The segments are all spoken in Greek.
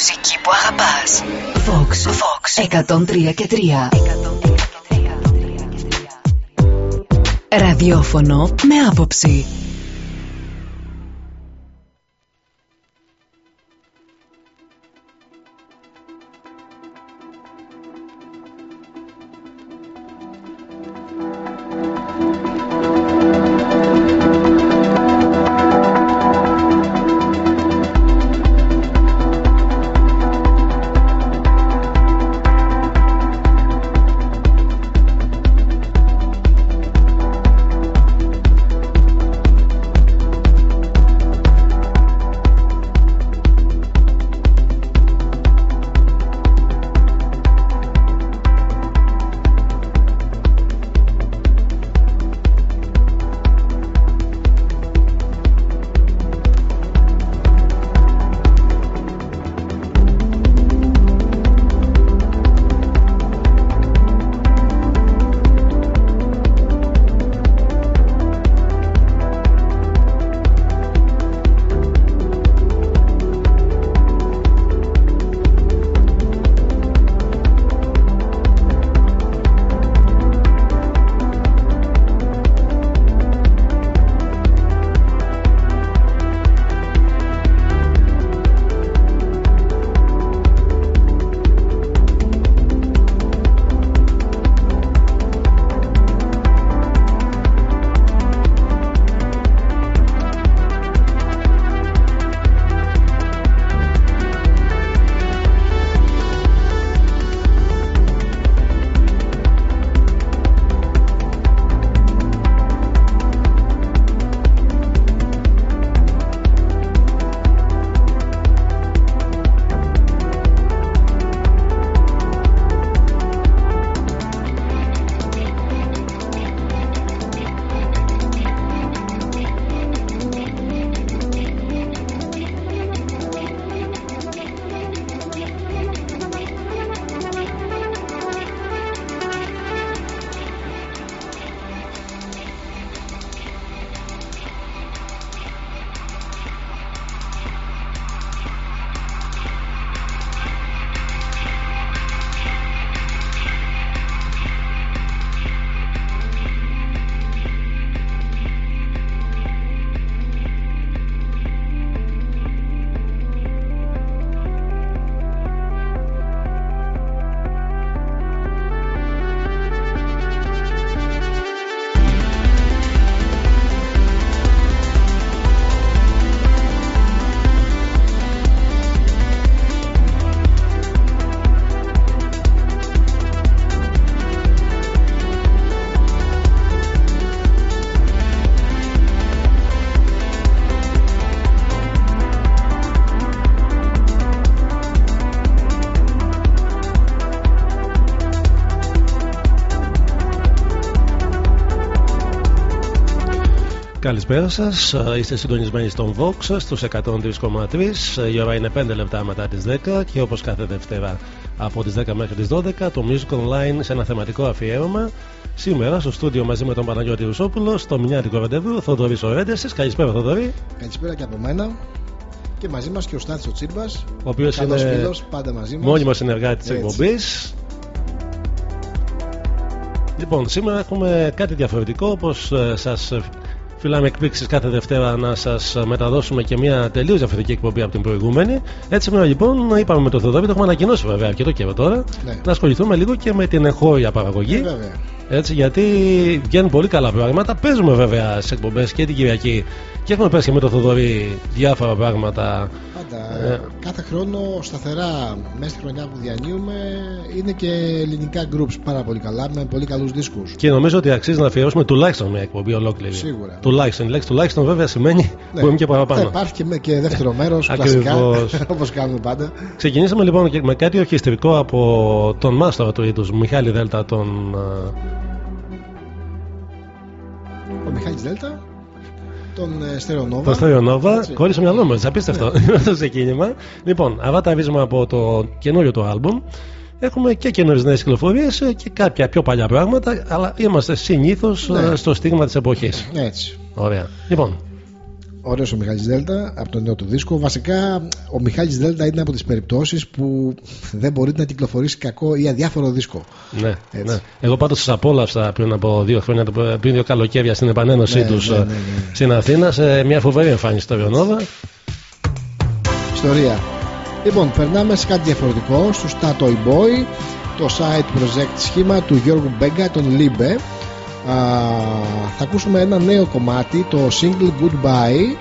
μουσική που αγαπάς. Vox. Vox. 103 και 3. Ραδιόφωνο με άποψη. Καλησπέρα σας. Είστε συντονισμένοι στον Vox στους 103,3. Η ώρα είναι 5 λεπτά μετά τις 10 και όπως κάθε Δευτέρα από τις 10 μέχρι τις 12 το Music Online σε ένα θεματικό αφιέρωμα. Σήμερα στο στούντιο μαζί με τον Παναγιώτη Ρουσόπουλο στο μηνιάτικο ραντεβού Θοδωρή Ορέντεση. Καλησπέρα, Θοδωρή. Καλησπέρα και από μένα. Και μαζί μας και ο Στάθης ο Τσίρμπα. Ο οποίος είναι φίλος, πάντα μαζί μας. μόνιμος συνεργάτης της εκπομπής. Λοιπόν, σήμερα έχουμε κάτι διαφορετικό όπως σας Φιλάμε εκπλήξεις κάθε Δευτέρα να σας μεταδώσουμε και μια τελείως διαφορετική εκπομπή από την προηγούμενη. Έτσι σήμερα λοιπόν είπαμε με τον Θοδωρή, το έχουμε ανακοινώσει βέβαια αρκετό καιρό τώρα, ναι. να ασχοληθούμε λίγο και με την εγχώρια παραγωγή. Ε, Έτσι, γιατί βγαίνουν πολύ καλά πράγματα. Παίζουμε βέβαια σε εκπομπές και την Κυριακή και έχουμε πέσει και με τον Θοδωρή διάφορα πράγματα ε, κάθε χρόνο σταθερά μέσα στη χρονιά που διανύουμε είναι και ελληνικά groups πάρα πολύ καλά με πολύ καλούς δίσκους Και νομίζω ότι αξίζει να αφιερώσουμε τουλάχιστον μια εκπομπή ολόκληρη. Σίγουρα. Τουλάχιστον. Η λέξη τουλάχιστον βέβαια σημαίνει ναι. μπορούμε και παραπάνω. Θα υπάρχει και, και δεύτερο μέρος, κλασικά όπως κάνουμε πάντα. Ξεκινήσαμε λοιπόν με κάτι ορχιστρικό από τον μάστορα του είδου, Μιχάλη Δέλτα, τον. Ο Μιχάλης Δέλτα τον ε, Στερεονόβα. Τον Στερεονόβα, χωρί το μυαλό μου, απίστευτο ναι. το ξεκίνημα. Λοιπόν, αυτά τα βίζουμε από το καινούριο του άλμπουμ. Έχουμε και καινούριες νέες κυκλοφορίες και κάποια πιο παλιά πράγματα, αλλά είμαστε συνήθως ναι. Ε, στο στίγμα της εποχής. Έτσι. Ωραία. Λοιπόν. Ωραίος ο Μιχάλης Δέλτα από το νέο του δίσκο. Βασικά, ο Μιχάλης Δέλτα είναι από τις περιπτώσεις που δεν μπορεί να κυκλοφορήσει κακό ή αδιάφορο δίσκο. Ναι, ναι. Εγώ πάντως σας απόλαυσα πριν από δύο χρόνια, πριν δύο καλοκαίρια στην επανένωσή ναι, τους ναι, ναι, ναι, στην Αθήνα σε μια φοβερή εμφάνιση στο Βιονόδα. Ιστορία. Λοιπόν, περνάμε σε κάτι διαφορετικό, στο Statoy Boy, το side project σχήμα του Γιώργου Μπέγκα, των Liebe. Θα ακούσουμε ένα νέο κομμάτι, το single Goodbye,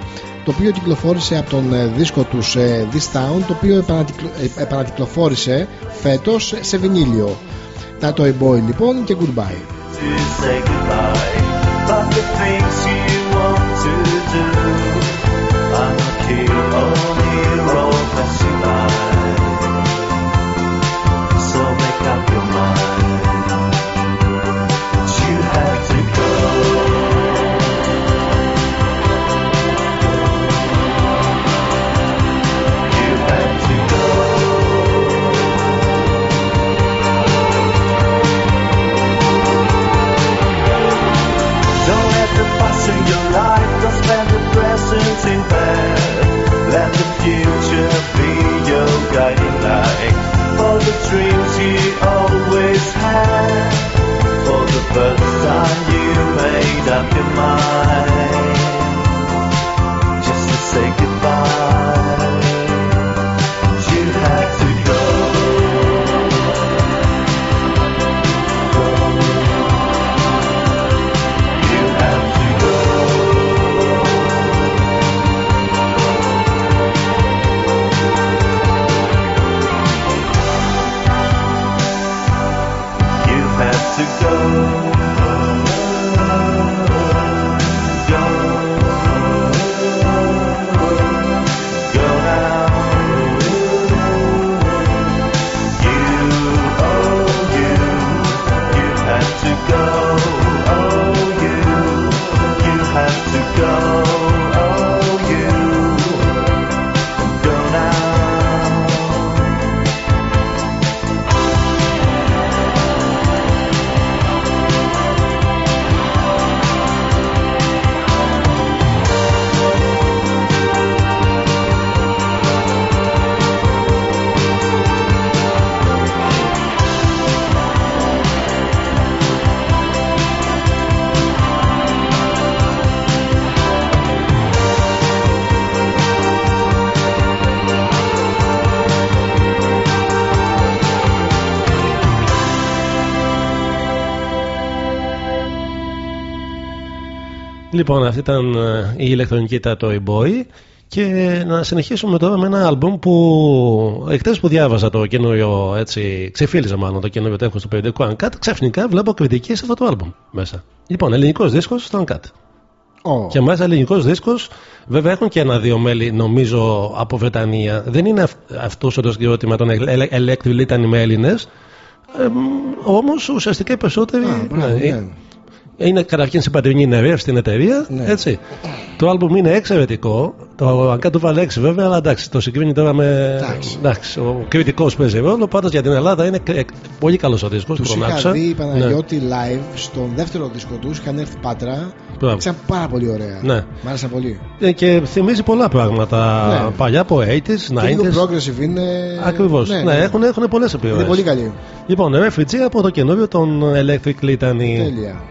το οποίο κυκλοφόρησε από τον ε, δίσκο τους ε, This Town, το οποίο ε, επανακυκλοφόρησε φέτος σε βινίλιο. Statoy Boy λοιπόν και Goodbye. Dreams you always had. For the first time you made up your mind. Just to say goodbye. Λοιπόν, αυτή ήταν ε, η ηλεκτρονική τα Toy Boy. Και να συνεχίσουμε τώρα με ένα άλμπουμ που εχθές που διάβαζα το καινούριο έτσι, ξεφύλιζα μάλλον το καινούριο τέχος του περιοδικού Uncut, ξαφνικά βλέπω κριτική σε αυτό το άλμπουμ μέσα. Λοιπόν, ελληνικός δίσκος στο Uncut. Oh. Και μάλιστα ελληνικός δίσκος, βέβαια έχουν και ένα-δύο μέλη, νομίζω, από Βρετανία. Δεν είναι αυ, αυτός ο συγκρότημα των Electric ήταν με Έλληνε. Ε, Όμως ουσιαστικά οι περισσότεροι. Α, μπράβο, ναι, ναι. Είναι καταρχήν συμπατρινή νερεία στην εταιρεία. Ναι. Έτσι. Το άλμπουμ είναι εξαιρετικό. Το αν το βάλε έξι βέβαια, αλλά εντάξει, το συγκρίνει τώρα με. Εντάξει. εντάξει ο κριτικός παίζει ρόλο. Πάντως για την Ελλάδα είναι κρ- πολύ καλός ο δίσκος. Τους είχα δει Παναγιώτη live στον δεύτερο δίσκο τους. Είχαν έρθει Πάτρα. Μπράβο. Ήταν πάρα πολύ ωραία. Ναι. Μ' άρεσαν πολύ. Ε, Και θυμίζει πολλά πράγματα Ναι. παλιά από 80s, Και λίγο 90s. progressive είναι. Ακριβώς. Ναι, ναι. έχουν, έχουν πολλές Είναι επιρροέ. πολύ καλή. Λοιπόν, Refugee από το καινούριο των Electric Litany. Τέλεια.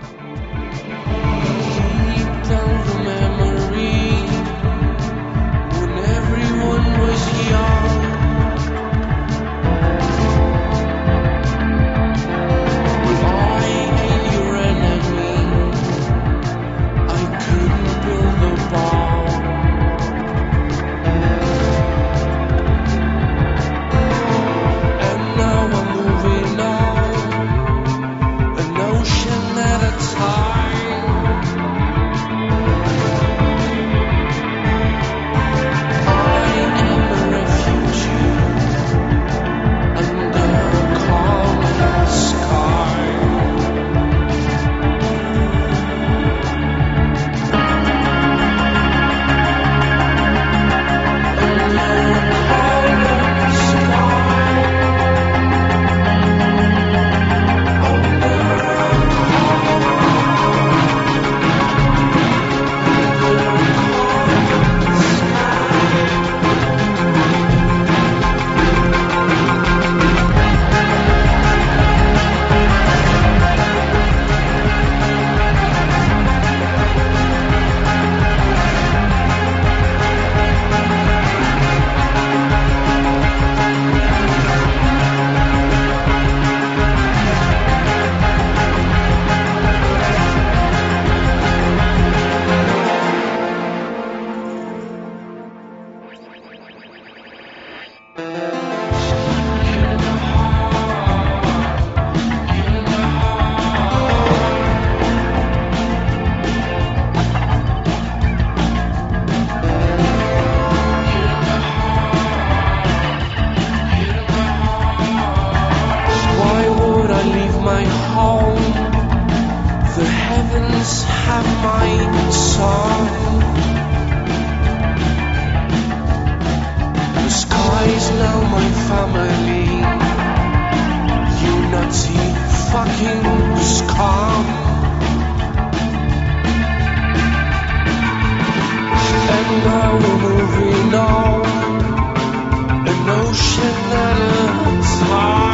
ocean that is lost.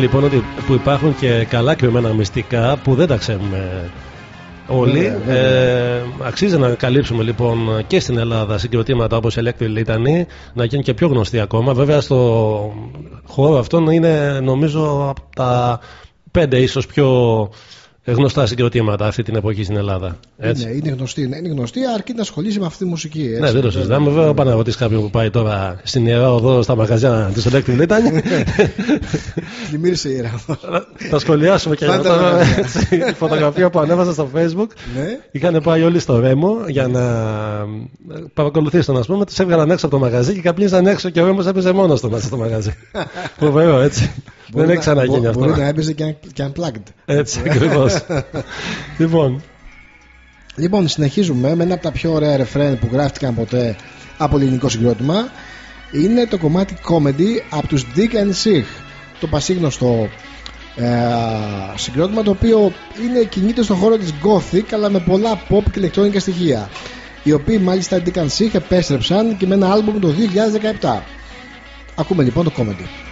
Λοιπόν ότι που υπάρχουν και καλά κρυμμένα μυστικά που δεν τα ξέρουμε όλοι. Βέβαια, βέβαια. Ε, αξίζει να καλύψουμε λοιπόν και στην Ελλάδα συγκροτήματα όπως Electric Litany να γίνουν και πιο γνωστοί ακόμα. Βέβαια στο χώρο αυτόν είναι νομίζω από τα πέντε ίσως πιο γνωστά συγκροτήματα αυτή την εποχή στην Ελλάδα. Έτσι. Είναι, είναι γνωστή, ναι, είναι γνωστή αρκεί να ασχολήσει με αυτή τη μουσική. Έτσι. Ναι, δεν το συζητάμε. Βέβαια, πάνε να ρωτήσει κάποιον που πάει τώρα στην ιερά οδό στα μαγαζιά τη Electric Litany. Πλημμύρισε η ιερά. Θα σχολιάσουμε και Πάντα τώρα ωραία. έτσι, η φωτογραφία που ανέβασα στο facebook. ναι. Είχαν πάει όλοι στο Ρέμο για να παρακολουθήσουν, ας πούμε. Τους έβγαλαν έξω από το μαγαζί και καπνίζαν έξω και ο Ρέμος έπαιζε μόνος του μέσα στο μαγαζί. Φοβερό, έτσι. Δεν Μπορεί έχει να- ξαναγίνει μπο- αυτό. Μπορεί να έπαιζε και, και unplugged. Έτσι, ακριβώς. λοιπόν, Λοιπόν, συνεχίζουμε με ένα από τα πιο ωραία ρεφρέν που γράφτηκαν ποτέ από ελληνικό συγκρότημα. Είναι το κομμάτι comedy από τους Dick and Sig. Το πασίγνωστο ε, συγκρότημα το οποίο είναι κινείται στον χώρο της Gothic αλλά με πολλά pop και ηλεκτρονικά στοιχεία. Οι οποίοι μάλιστα οι Dick and Sig επέστρεψαν και με ένα άλμπουμ το 2017. Ακούμε λοιπόν το comedy.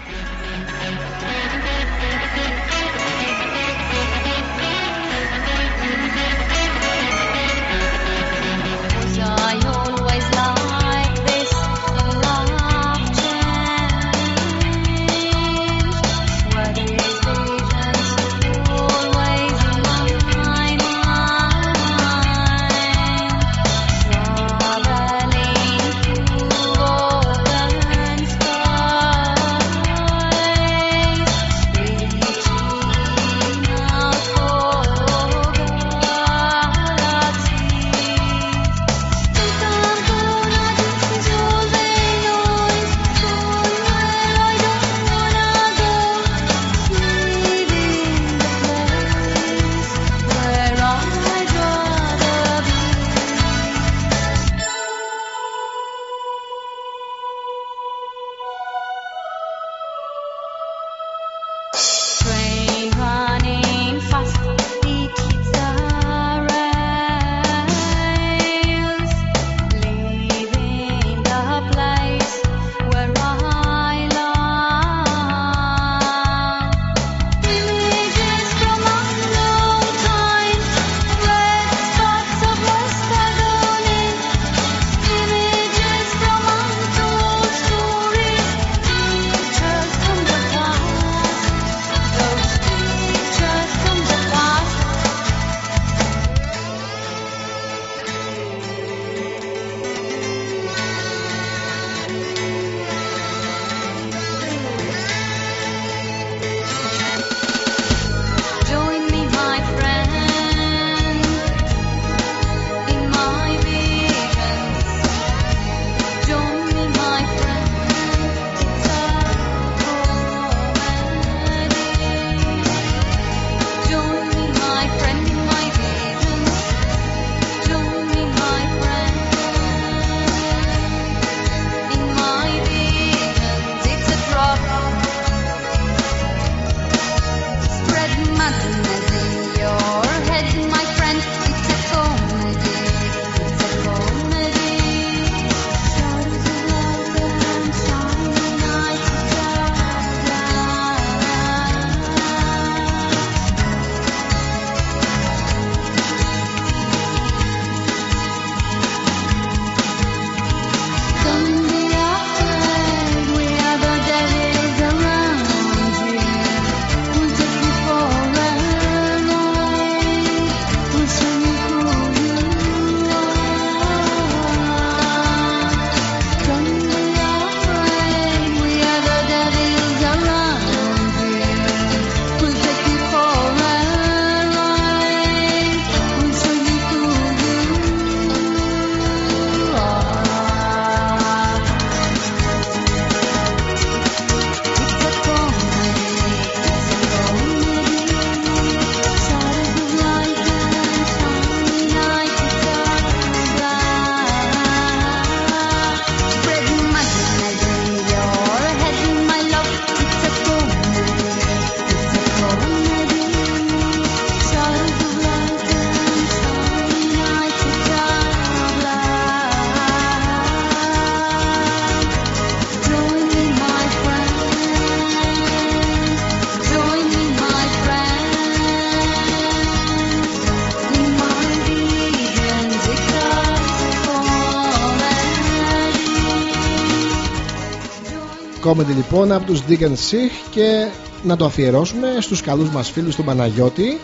Comedy λοιπόν από τους Dig and Sich και να το αφιερώσουμε στους καλούς μας φίλους του Παναγιώτη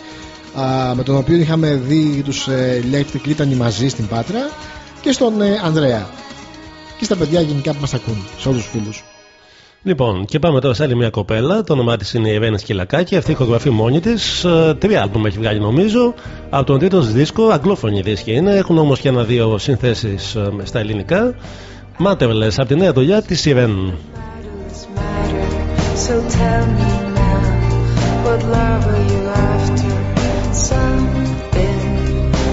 α, με τον οποίο είχαμε δει τους ε, Electric Litany μαζί στην Πάτρα και στον ε, Ανδρέα και στα παιδιά γενικά που μας ακούν σε όλους τους φίλους Λοιπόν, και πάμε τώρα σε άλλη μια κοπέλα. Το όνομά της είναι η Ευένη Σκυλακάκη. Αυτή ηχογραφεί μόνη της. Τρία άλμπουμ έχει βγάλει νομίζω. Από τον τρίτο της δίσκο, αγγλόφωνη δίσκη είναι. Έχουν όμως και ένα-δύο συνθέσεις στα ελληνικά. Μάτευλες από τη νέα δουλειά της Irene. So tell me now, what love are you after? Something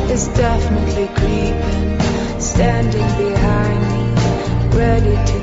is definitely creeping, standing behind me, ready to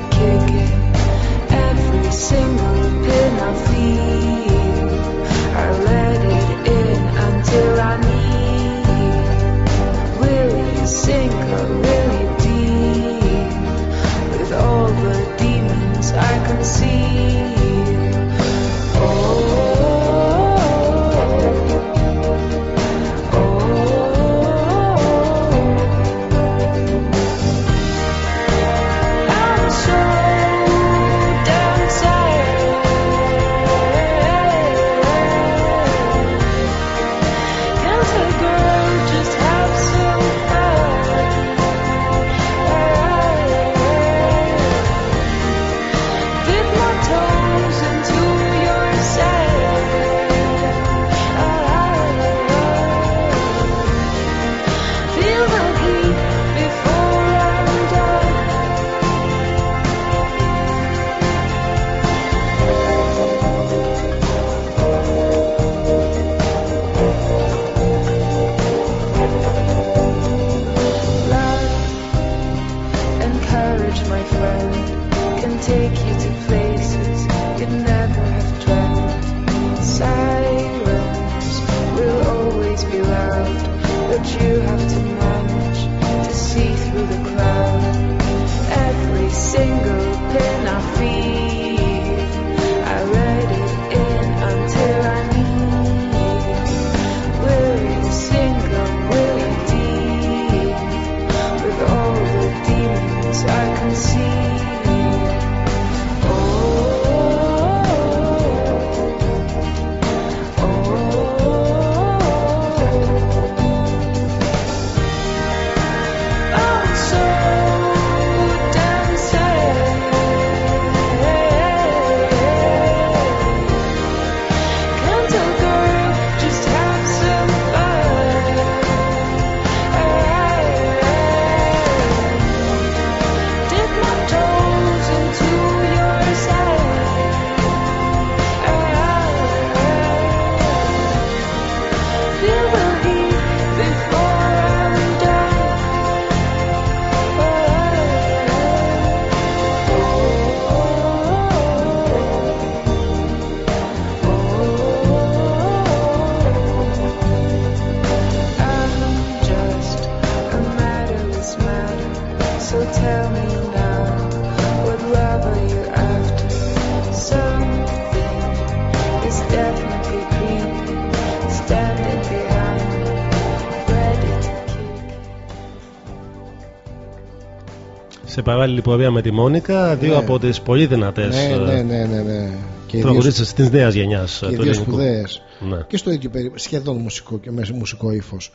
παράλληλη πορεία με τη Μόνικα, δύο Ναι. από τις πολύ δυνατές ναι, ναι, ναι, ναι, ναι. και οι δύο, τραγουδίστρε της νέας γενιάς και οι του δύο ελληνικού. σπουδαίες Ναι. και στο ίδιο περί- σχεδόν μουσικό και με μουσικό ύφος.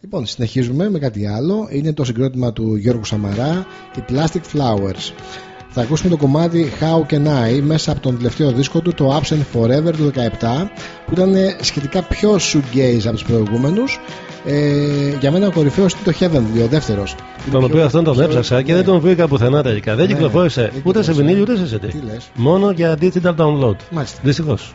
Λοιπόν, συνεχίζουμε με κάτι άλλο. Είναι το συγκρότημα του Γιώργου Σαμαρά, οι Plastic Flowers. Θα ακούσουμε το κομμάτι How Can I μέσα από τον τελευταίο δίσκο του, το Absent Forever του 17, που ήταν ε, σχετικά πιο shoegaze από τους προηγούμενους. Ε, για μένα ο κορυφαίος είναι το Heavenly, ο δεύτερος. Τον οποίο αυτόν τον έψαξα και δεν τον βρήκα πουθενά τελικά. Δεν Ναι, κυκλοφόρησε δεν ούτε σε κυκλοφόρησε. βινίλιο ούτε σε CD. Τι λες; Μόνο για digital download. Μάλιστα. Δυστυχώς.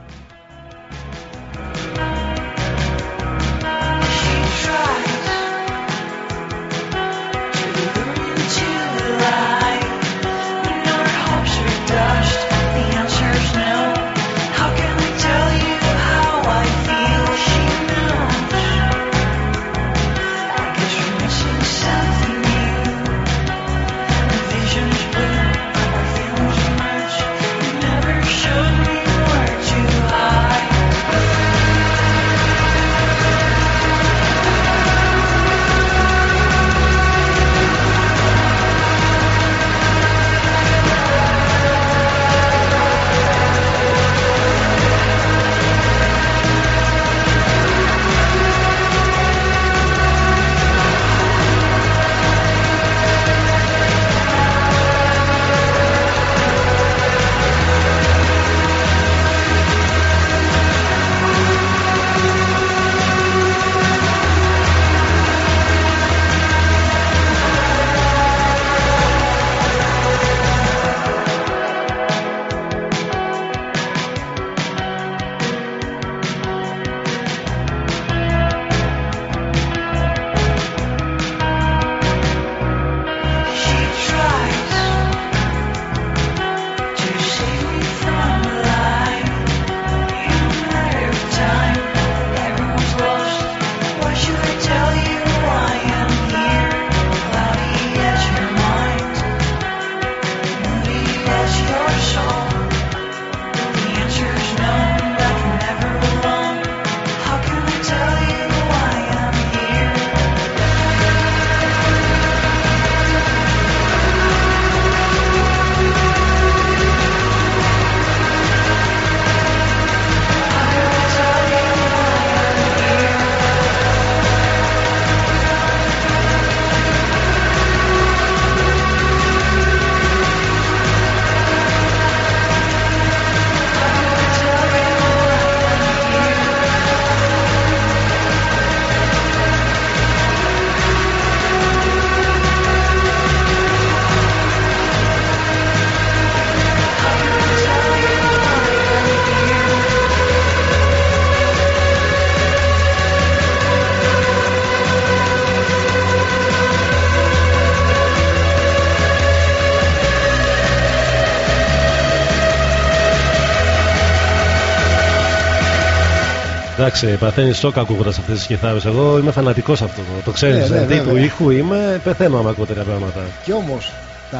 Εντάξει, παθαίνεις σοκ ακούγοντας αυτές τις κιθάρες. Εγώ είμαι φανατικός αυτό. Το ξέρεις. Ναι, ναι, δηλαδή του βέβαια. ήχου είμαι, πεθαίνω άμα ακούω τέτοια πράγματα. Και όμως, τα...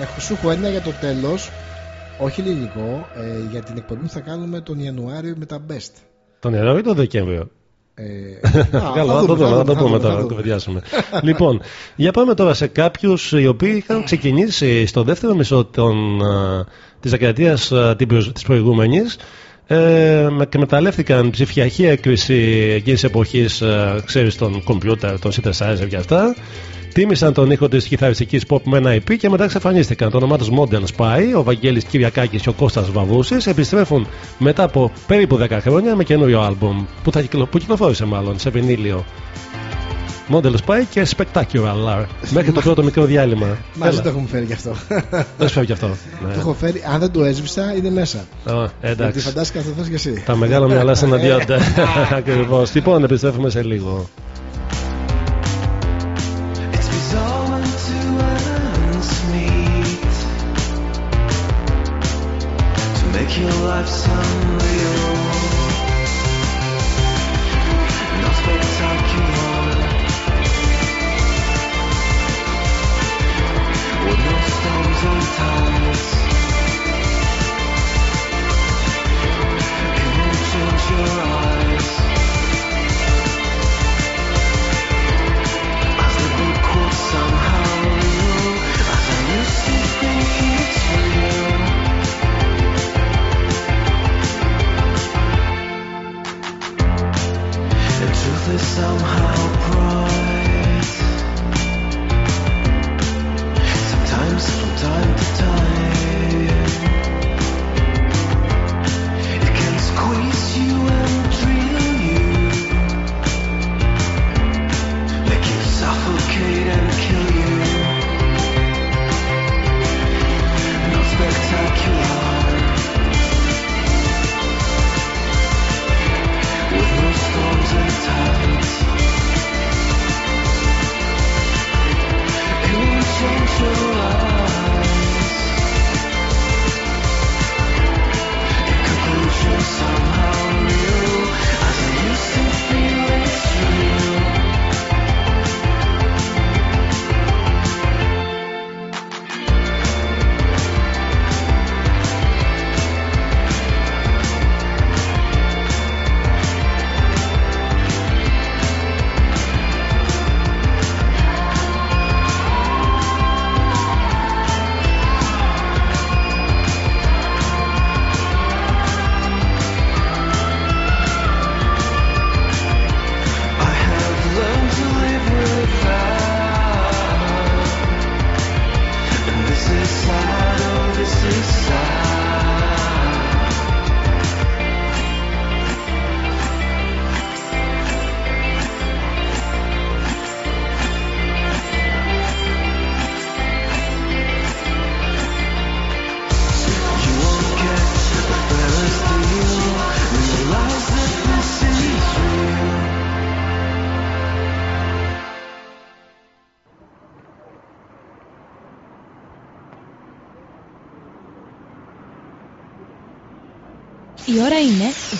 έχω σου έχω ένα για το τέλος, όχι ελληνικό, ε, για την εκπομπή που θα κάνουμε τον Ιανουάριο με τα Best. Τον Ιανουάριο ή τον Δεκέμβριο; Ε, α, Καλά, θα θα το δούμε, δούμε, θα το θα πούμε δούμε, τώρα, θα να το δούμε. κουβεντιάσουμε. λοιπόν, για πάμε τώρα σε κάποιους οι οποίοι είχαν ξεκινήσει στο δεύτερο μισό των, α, της δεκαετίας α, την προ- της προηγούμενης ε, με- και μεταλλεύτηκαν ψηφιακή έκρηση εκείνης εποχής ε, ξέρεις τον κομπιούτερ, τον synthesizer και αυτά Τίμησαν τον ήχο της κιθαριστικής pop με ένα EP και μετά εξαφανίστηκαν. Το όνομά τους Modern Spy, ο Βαγγέλης Κυριακάκης και ο Κώστας Βαβούσης επιστρέφουν μετά από περίπου 10 χρόνια με καινούριο άλμπουμ που, θα κυκλο... που κυκλοφόρησε μάλλον σε βινίλιο. Model Spy και Spectacular. Μέχρι το πρώτο μικρό διάλειμμα. Μαζί Έλα, το έχουμε φέρει γι' αυτό. δεν σου φεύγει αυτό. Ναι. το έχω φέρει, αν δεν το έσβησα, είναι μέσα. Α, Γιατί εντάξει. φαντάστηκα θα θες και εσύ. Τα μεγάλα μυαλά συναντιόνται. Ακριβώς. Λοιπόν, επιστρέφουμε σε λίγο. It's bizarre when two ends meet to make your life sound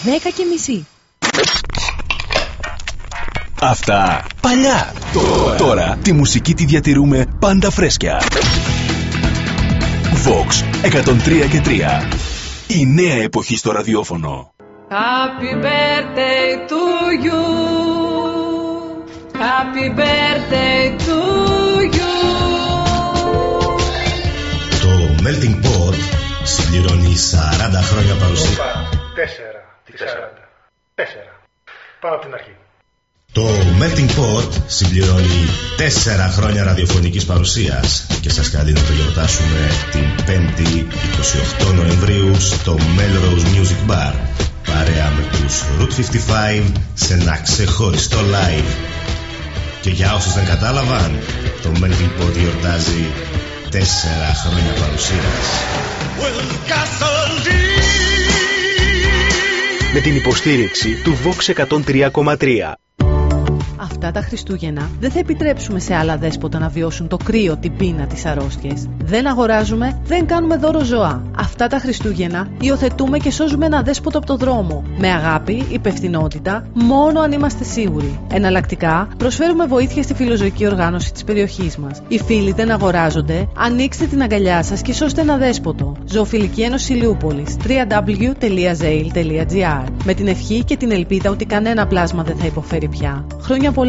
10 και μισή. Αυτά παλιά. Τώρα. Τώρα τη μουσική τη διατηρούμε πάντα φρέσκια. Vox 103 και 3. Η νέα εποχή στο ραδιόφωνο. Happy birthday to you. Happy birthday to you. Το Melting Pot συμπληρώνει 40 χρόνια παρουσία. Τέσσερα. Τι σαράντα. Τέσσερα. Πάμε από την αρχή. Το Melting Pot συμπληρώνει 4 χρόνια ραδιοφωνικής παρουσίας και σας καλεί να το γιορτάσουμε την 5η 28 Νοεμβρίου στο Melrose Music Bar παρέα με τους Route 55 σε ένα ξεχωριστό live. Και για όσους δεν κατάλαβαν, το Melting Pot γιορτάζει 4 χρόνια παρουσίας. Με την υποστήριξη του Vox 103,3. Αυτά τα Χριστούγεννα δεν θα επιτρέψουμε σε άλλα δέσποτα να βιώσουν το κρύο, την πείνα, τις αρρώστιες. Δεν αγοράζουμε, δεν κάνουμε δώρο ζώα. Αυτά τα Χριστούγεννα υιοθετούμε και σώζουμε ένα δέσποτο από το δρόμο. Με αγάπη, υπευθυνότητα, μόνο αν είμαστε σίγουροι. Εναλλακτικά, προσφέρουμε βοήθεια στη φιλοζωική οργάνωση της περιοχής μας. Οι φίλοι δεν αγοράζονται, ανοίξτε την αγκαλιά σας και σώστε ένα δέσποτο. Ζωοφιλική Ένωση Ηλιούπολης www.zail.gr Με την ευχή και την ελπίδα ότι κανένα πλάσμα δεν θα υποφέρει πια. Χρόνια πολλά!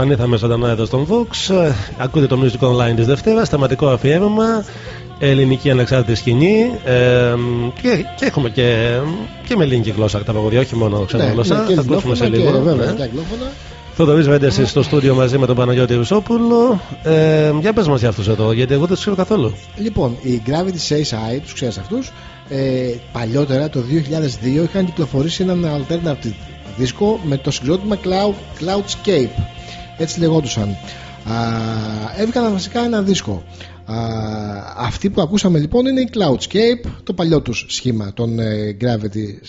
Επανήλθαμε ζωντανά εδώ στον Vox. Ε, Ακούτε το Music Online της Δευτέρας, θεματικό αφιέρωμα ελληνική ανεξάρτητη σκηνή ε, και, και έχουμε και, και με ελληνική γλώσσα τα παγωδιά, όχι μόνο ξένα Ναι, γλώσσα. ναι, και θα ακούσουμε σε ελληνόφωνα λίγο. και βέβαια ναι. και αγγλόφωνα. Θοδωρής Βέντεση στο στούντιο μαζί με τον Παναγιώτη Ρουσόπουλο. Ε, για πες μας για αυτούς εδώ, γιατί εγώ δεν τους ξέρω καθόλου. Λοιπόν, οι Gravity Says I, τους ξέρεις αυτούς, ε, παλιότερα το 2002 είχαν κυκλοφορήσει έναν alternative δίσκο με το συγκρότημα Cloud, Cloudscape. Έτσι λεγόντουσαν. Α, έβγαλαν βασικά ένα δίσκο. Α, αυτοί που ακούσαμε λοιπόν είναι η Cloudscape, το παλιό τους σχήμα των ε, Gravity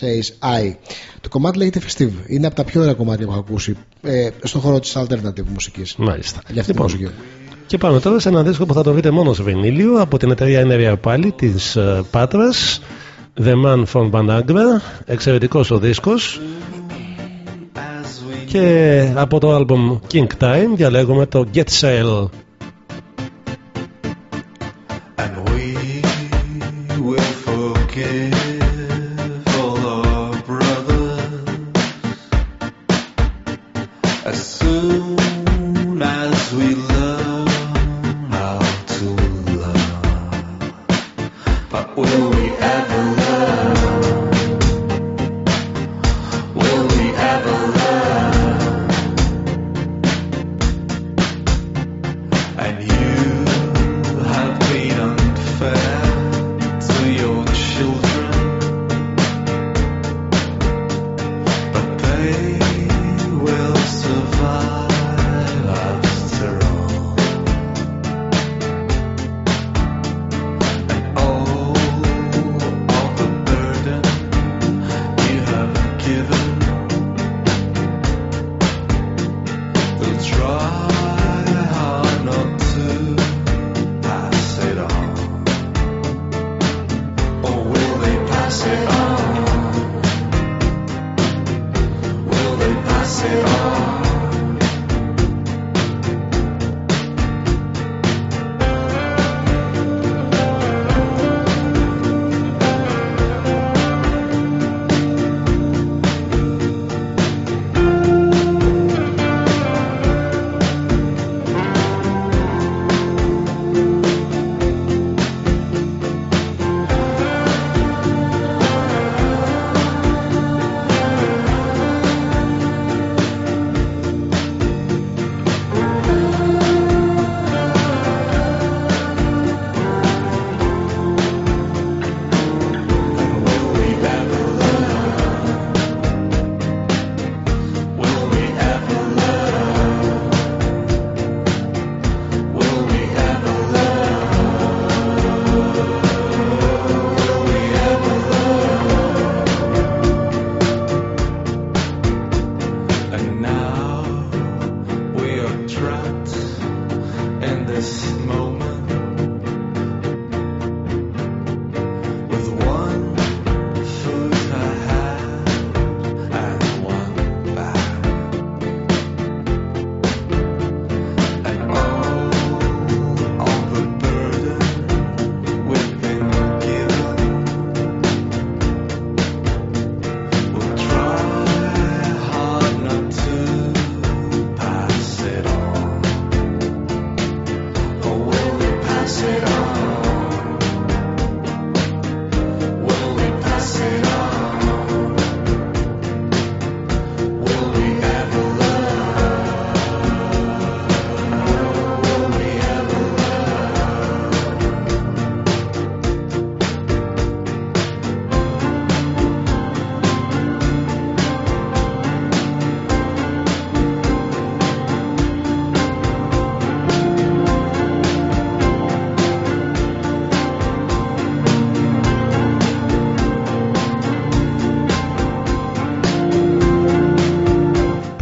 Says I. Το κομμάτι λέγεται Festive. Είναι από τα πιο ωραία κομμάτια που έχω ακούσει ε, στον χώρο της alternative μουσικής. Μάλιστα. Για αυτή τη Λοιπόν, μουσική. Και πάμε τώρα σε ένα δίσκο που θα το βρείτε μόνο σε βινίλιο από την εταιρεία Energia πάλι της ε, Πάτρας The Man from Banagra εξαιρετικός ο δίσκος και από το άλμπουμ King Time διαλέγουμε το Get Sail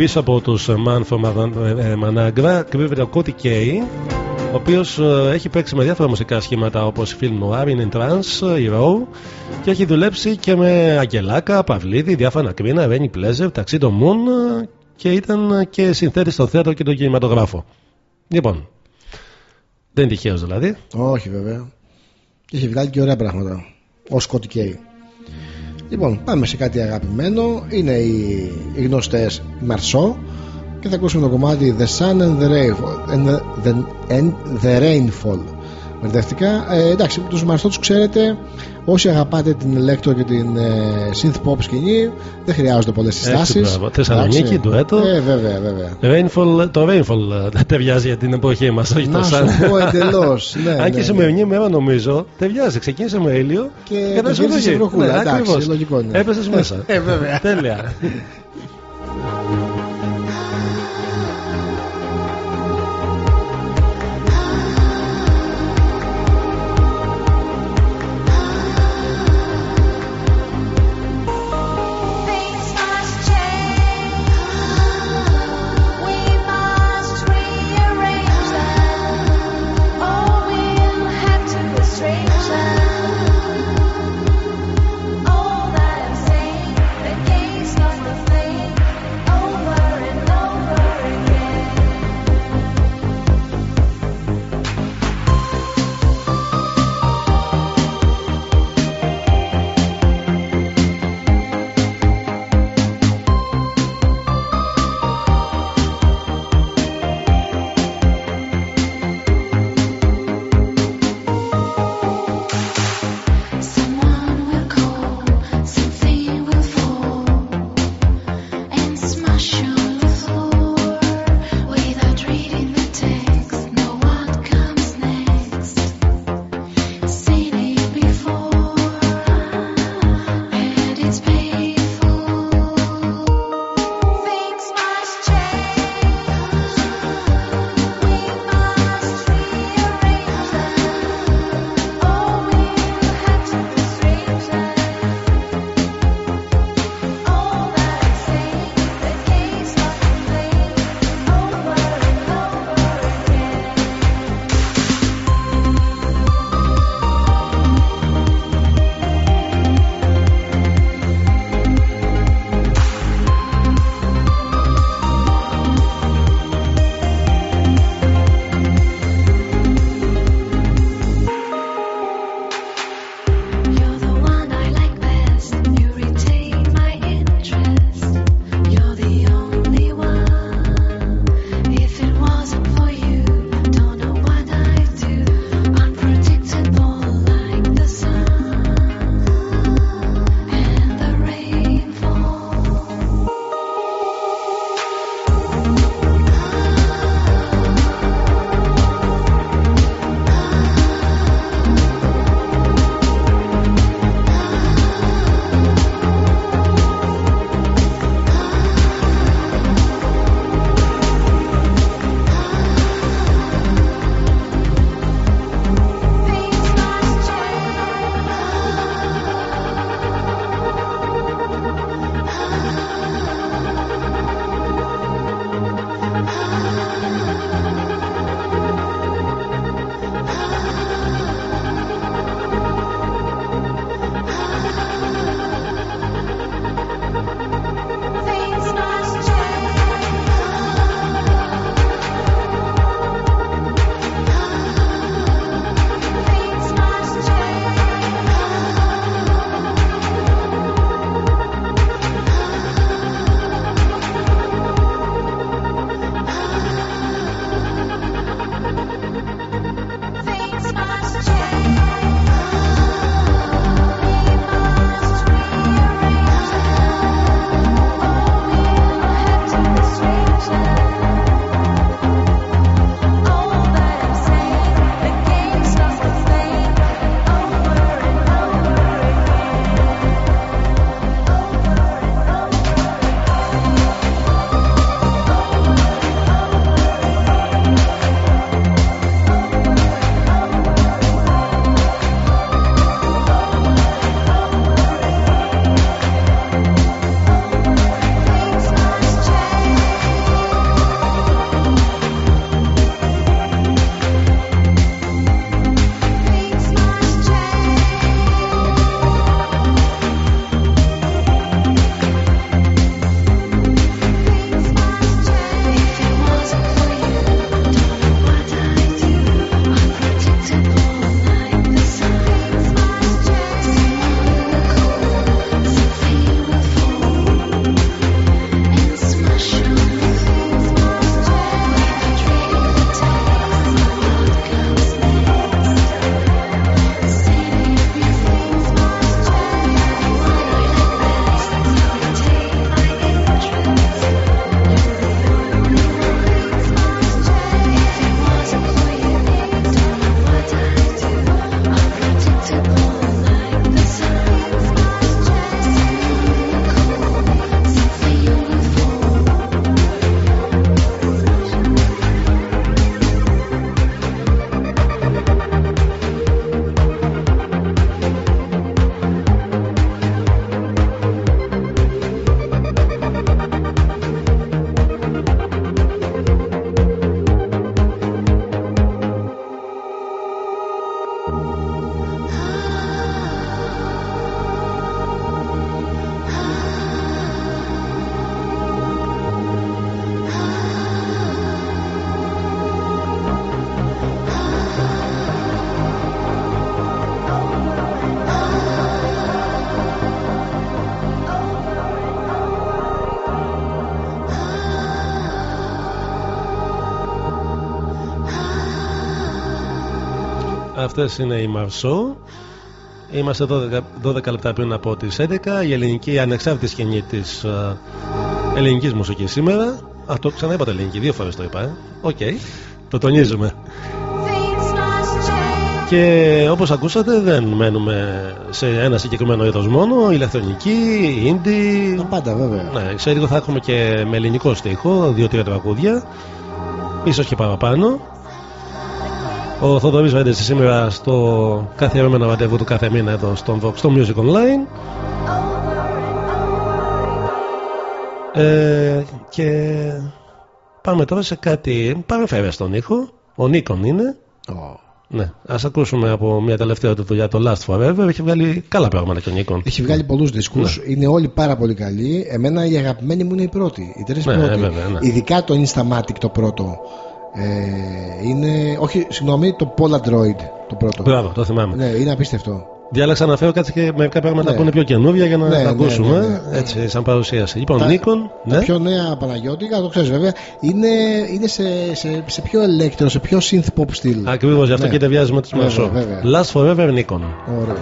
Πίσω από τους Man from Managra κρύβεται ο Κώτη Κέι ο οποίος ε, έχει παίξει με διάφορα μουσικά σχήματα όπως Film Noir, In Trance, η Row και έχει δουλέψει και με Αγγελάκα, Παυλίδη, διάφορα κρίνα, Ρένι Pleasure, Ταξίδο Moon ε, και ήταν και συνθέτης στο θέατρο και τον κινηματογράφο. Λοιπόν, δεν είναι τυχαίος δηλαδή. Όχι βέβαια. Και έχει βγάλει και ωραία πράγματα. Ο Σκοτ Κέι. Λοιπόν, πάμε σε κάτι αγαπημένο. Είναι οι, οι γνωστές Μαρσό και θα ακούσουμε το κομμάτι The Sun and the Rainfall. And the, and the Rainfall μπερδευτικά. Ε, εντάξει, τους Μαστό τους ξέρετε. Όσοι αγαπάτε την Electro και την ε, synth pop σκηνή, δεν χρειάζονται πολλές συστάσεις. Έτσι, μπράβο. Θεσσαλονίκη, ντουέτο. Ε, βέβαια, βέβαια. Rainfall, το Rainfall ε, ταιριάζει για την εποχή μας, όχι Να το σου σαν. πω εντελώς. ναι, Αν ναι, και η ναι. σημερινή μέρα νομίζω ταιριάζει. Ξεκίνησε με ήλιο Και και το δεν βρίσκεις σε βροχούλα, εντάξει, ακριβώς. λογικό είναι. Έπεσες μέσα. Ε, βέβαια. Τέλεια. Αυτές είναι οι Marsheaux. Είμαστε 12, 12 λεπτά πριν από τις 11. Η ελληνική ανεξάρτητη σκηνή της ε, ελληνικής μουσικής σήμερα. Α, το ξανά είπα το ελληνική, δύο φορές το είπα. ε. Οκ, το τονίζουμε. Και όπως ακούσατε δεν μένουμε σε ένα συγκεκριμένο είδος μόνο Ηλεκτρονική, indie Τα πάντα βέβαια. Ναι, σε λίγο θα έχουμε και με ελληνικό στίχο Δύο-τρία τραγούδια Ίσως και παραπάνω Ο Θοδωρής Βέντες σήμερα στο καθιερωμένο ραντεβού του κάθε μήνα εδώ στον Vox, στο Music Online ε, Και πάμε τώρα σε κάτι Πάμε φέρε στον ήχο Ο Νίκον είναι Ναι, ας ακούσουμε από μια τελευταία του δουλειά το Last Forever Έχει βγάλει καλά πράγματα και ο Νίκον Έχει βγάλει πολλούς δίσκους. Είναι όλοι πάρα πολύ καλοί. Εμένα η αγαπημένη μου είναι η πρώτη. Οι τρεις Ναι, πρώτοι. βέβαια, ναι. Ειδικά το Instamatic το πρώτο. Ε, είναι. Όχι, συγγνώμη, το Paul Android το πρώτο. Μπράβο, το θυμάμαι Ναι, είναι απίστευτο. Διάλεξα να φέρω κάτι και μερικά πράγματα Ναι. που είναι πιο καινούργια για να Ναι, τα ναι, ακούσουμε. ναι, ναι. Έτσι, σαν παρουσίαση. Λοιπόν, Τα- Νίκον, Τα ναι. πιο νέα Παναγιώτικα, το ξέρεις βέβαια, είναι, είναι σε, σε, σε πιο ελέκτρο, σε πιο synth pop στυλ. Ακριβώς γι' αυτό Ναι. και ταιριάζει με τους Βέβαια, Μασό. βέβαια. Last Forever Νίκον. Ωραίος.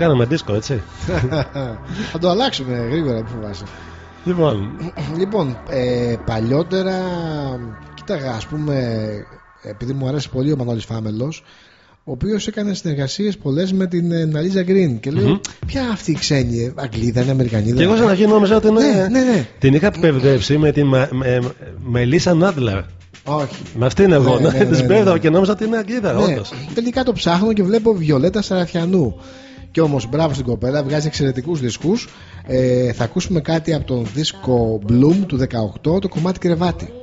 Κάναμε δίσκο, έτσι. Θα το αλλάξουμε γρήγορα, μην φοβάσαι. λοιπόν, Λοιπόν, ε, παλιότερα κοίταγα ας πούμε επειδή μου αρέσει πολύ ο Μανώλης Φάμελος ο οποίος έκανε συνεργασίες πολλές με την ε, Ναλίζα Γκριν. Και λέω, Μμμ. ποια αυτή η ξένη, ε, Αγγλίδα, είναι Αμερικανίδα; Και εγώ στην αρχή νόμιζα ότι είναι. Ναι, ναι, ναι. Την είχα μπερδέψει με τη Μα- με- Μελίσσα Νάντλερ. Όχι. Με αυτήν εγώ. Ναι, ναι, ναι, Τη ναι. μπέρδευα και νόμιζα ότι είναι Αγγλίδα, Ναι, όντως. τελικά το ψάχνω και βλέπω Βιολέτα Σαραφιανού. Και όμως, μπράβο στην κοπέλα, βγάζει εξαιρετικούς δίσκου. Ε, θα ακούσουμε κάτι από τον δίσκο Bloom του 18, το κομμάτι κρεβάτι.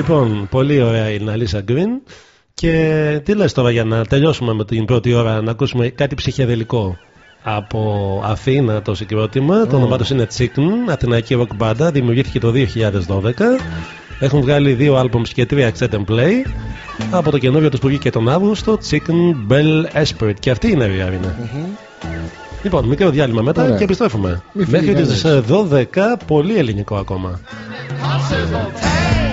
Λοιπόν, πολύ ωραία η Ναλίσα Γκριν. Και τι λες τώρα για να τελειώσουμε με την πρώτη ώρα, να ακούσουμε κάτι ψυχεδελικό από Αθήνα το συγκρότημα. Το όνομά τους είναι Chicken, αθηναϊκή rock μπάντα. Δημιουργήθηκε το 2012. Έχουν βγάλει δύο άλμπομς και τρία extended play. Από το καινούριο τους που βγήκε τον Αύγουστο, Chicken Bell Esprit. Και αυτή είναι η Ριάννα. Λοιπόν, μικρό διάλειμμα μετά Ωραία. και επιστρέφουμε. Μη φύγει Μέχρι κανείς. τις 12, πολύ ελληνικό ακόμα. I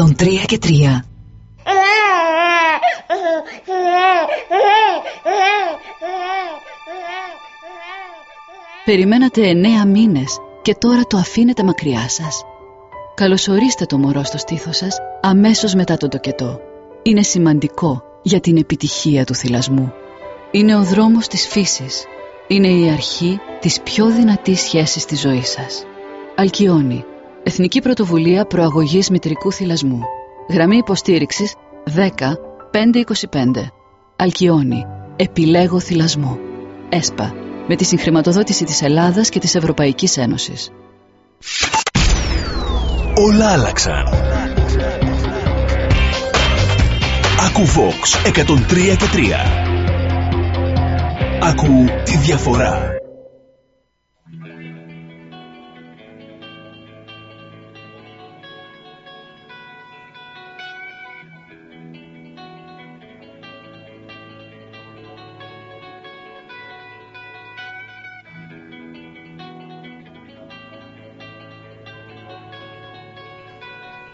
103 και 3. Περιμένατε εννέα μήνες και τώρα το αφήνετε μακριά σας. Καλωσορίστε το μωρό στο στήθος σας αμέσως μετά τον τοκετό. Είναι σημαντικό για την επιτυχία του θυλασμού. Είναι ο δρόμος της φύσης. Είναι η αρχή της πιο δυνατής σχέσης της ζωής σας. Αλκιόνι. Εθνική Πρωτοβουλία Προαγωγής Μητρικού Θυλασμού. Γραμμή υποστήριξης 10 525. Αλκιόνι. Επιλέγω θυλασμό. ΕΣΠΑ. Με τη συγχρηματοδότηση της Ελλάδας και της Ευρωπαϊκής Ένωσης. Όλα άλλαξαν. Ακού Vox 103 και 3. Ακού τη διαφορά.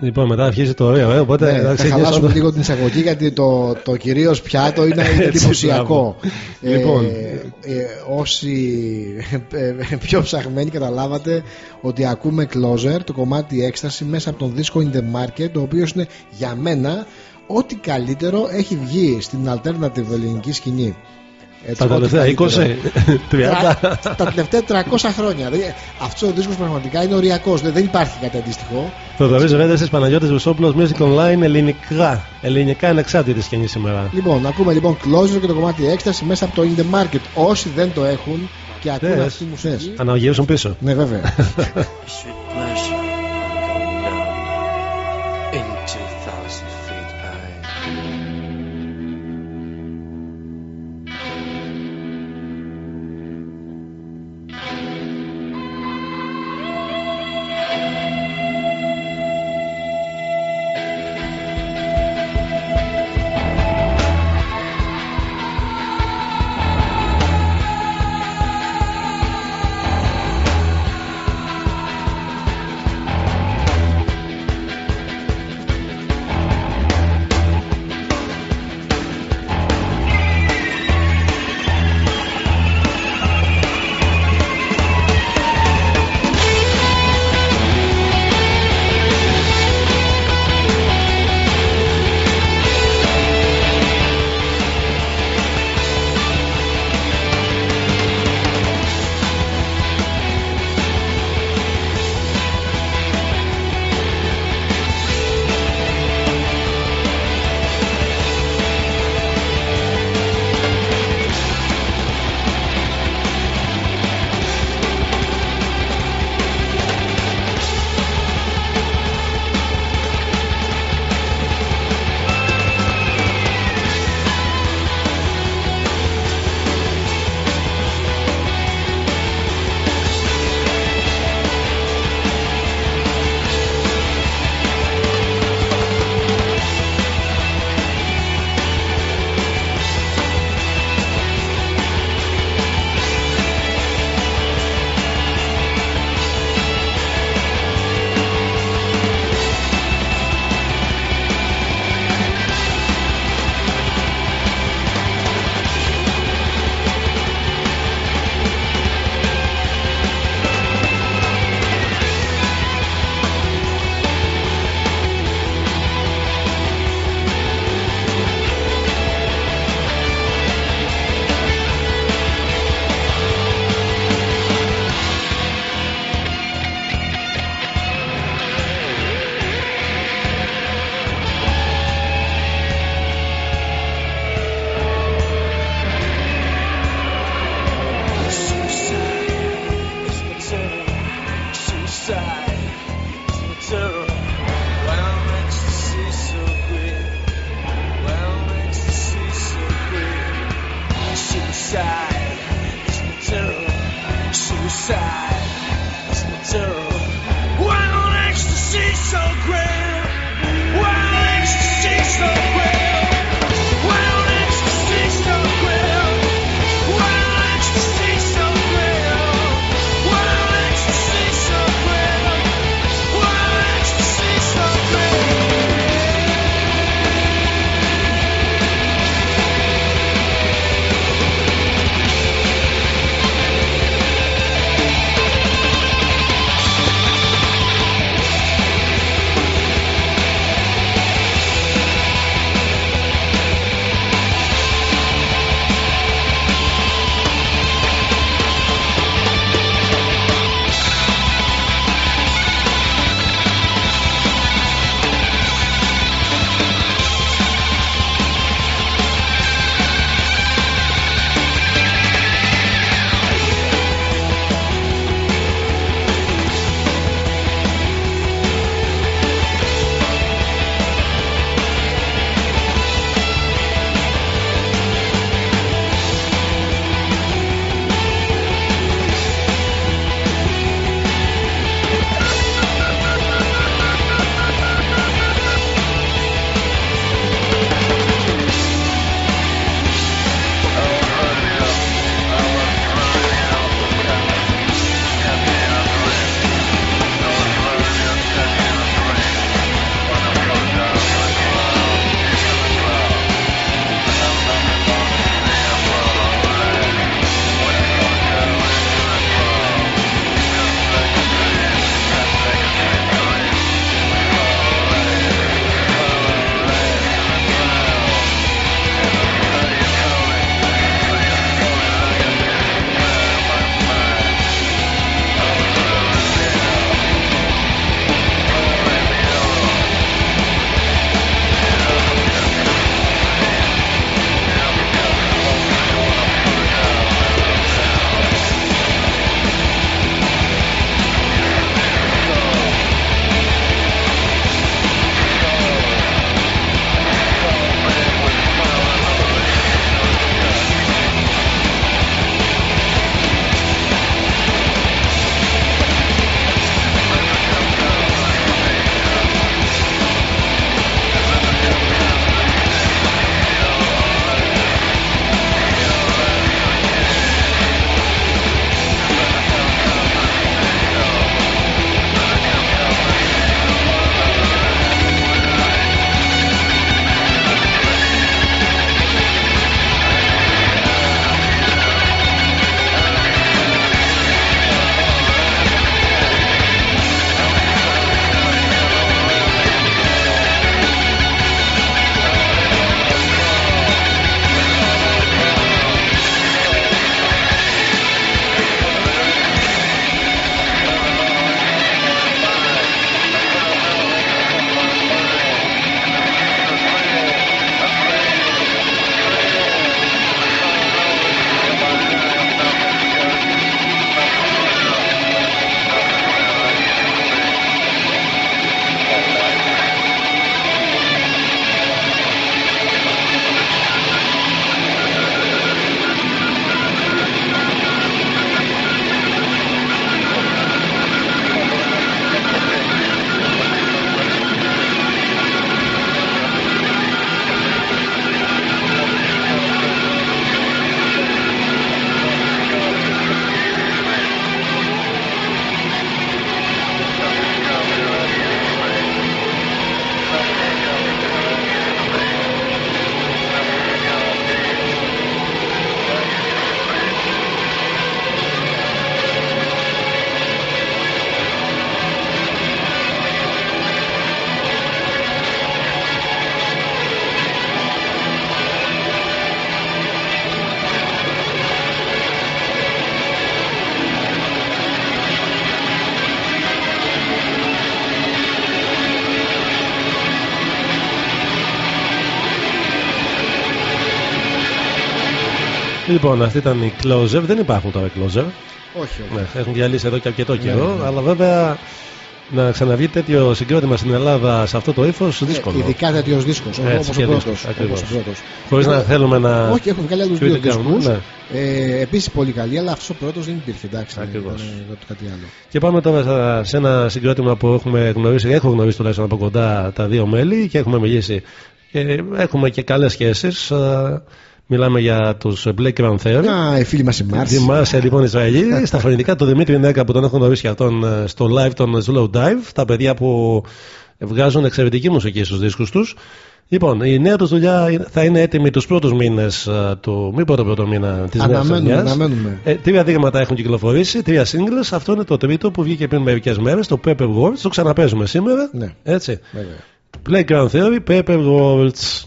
Λοιπόν, μετά αρχίζει το ωραίο, ε, οπότε Ναι, θα θα ξεκινήσω χαλάσουμε το- λίγο την εισαγωγή γιατί το, το κυρίως πιάτο είναι, είναι Έτσι, εντυπωσιακό. μπράβο. Λοιπόν. Ε, ε, όσοι ε, πιο ψαχμένοι καταλάβατε ότι ακούμε Closer, το κομμάτι έκσταση μέσα από τον δίσκο In The Market, ο οποίος είναι για μένα ό,τι καλύτερο έχει βγει στην alternative ελληνική σκηνή. Έτσι, Τα ό,τι τελευταία καλύτερο. 20, 30. Τα, τα τελευταία 300 χρόνια. Δηλαδή, αυτός ο δίσκος πραγματικά είναι οριακός. Δεν, δεν υπάρχει κάτι αντίστοιχο. Θοδωρής Βέντε Παναγιώτης Βουσόπουλος Music Online ελληνικά. Ελληνικά ανεξάρτητη σκηνής σήμερα. Λοιπόν, ακούμε λοιπόν Closer και το κομμάτι έκσταση μέσα από το In The Market. Όσοι δεν το έχουν και ακούνε Δες. αυτή τη μουσική. Αναγυρίσουν πίσω. Ναι, βέβαια. Λοιπόν, αυτή ήταν η Closer. Δεν υπάρχουν τώρα Closer. Όχι, όχι. Ναι, έχουν διαλύσει εδώ και αρκετό Ναι, καιρό. ναι. Αλλά βέβαια να ξαναβγεί τέτοιο συγκρότημα στην Ελλάδα σε αυτό το ύφος δύσκολο. Ειδικά τέτοιο δίσκος. Έτσι, Όπω και ο πρώτος. δίσκος, ακριβώς. Χωρίς να θέλουμε να. Όχι, έχουν βγάλει άλλους δύο critical, δίσκου. ναι. Ε, Επίσης πολύ καλή, αλλά αυτός ο πρώτος δεν υπήρχε. Εντάξει, Ακριβώς. ήταν κάτι άλλο. Και πάμε τώρα σε ένα συγκρότημα που έχουμε γνωρίσει, έχω γνωρίσει τουλάχιστον από κοντά τα δύο μέλη και έχουμε μιλήσει και έχουμε και καλές σχέσεις. Α, Μιλάμε για τους Black Crown Theory. Α, οι φίλοι μας οι Μάρς. Τη Μάρσια λοιπόν Ισραηλή, στα φωνητικά του Δημήτρη Νέκα που τον έχω γνωρίσει και αυτόν ε, στο live των Slow Dive, τα παιδιά που βγάζουν εξαιρετική μουσική στους δίσκους τους. Λοιπόν, η νέα τους δουλειά θα είναι έτοιμη τους πρώτους μήνες ε, του, μη πω το πρώτο μήνα της νέας Αναμένουμε, χρονιάς. αναμένουμε. Ε, τρία δείγματα έχουν κυκλοφορήσει, τρία singles. Αυτό είναι το τρίτο που βγήκε πριν μερικές μέρες, το Pepper Worlds. Το ξαναπέζουμε σήμερα. Ναι. Έτσι. Βέβαια. Playground Theory, Pepper Worlds.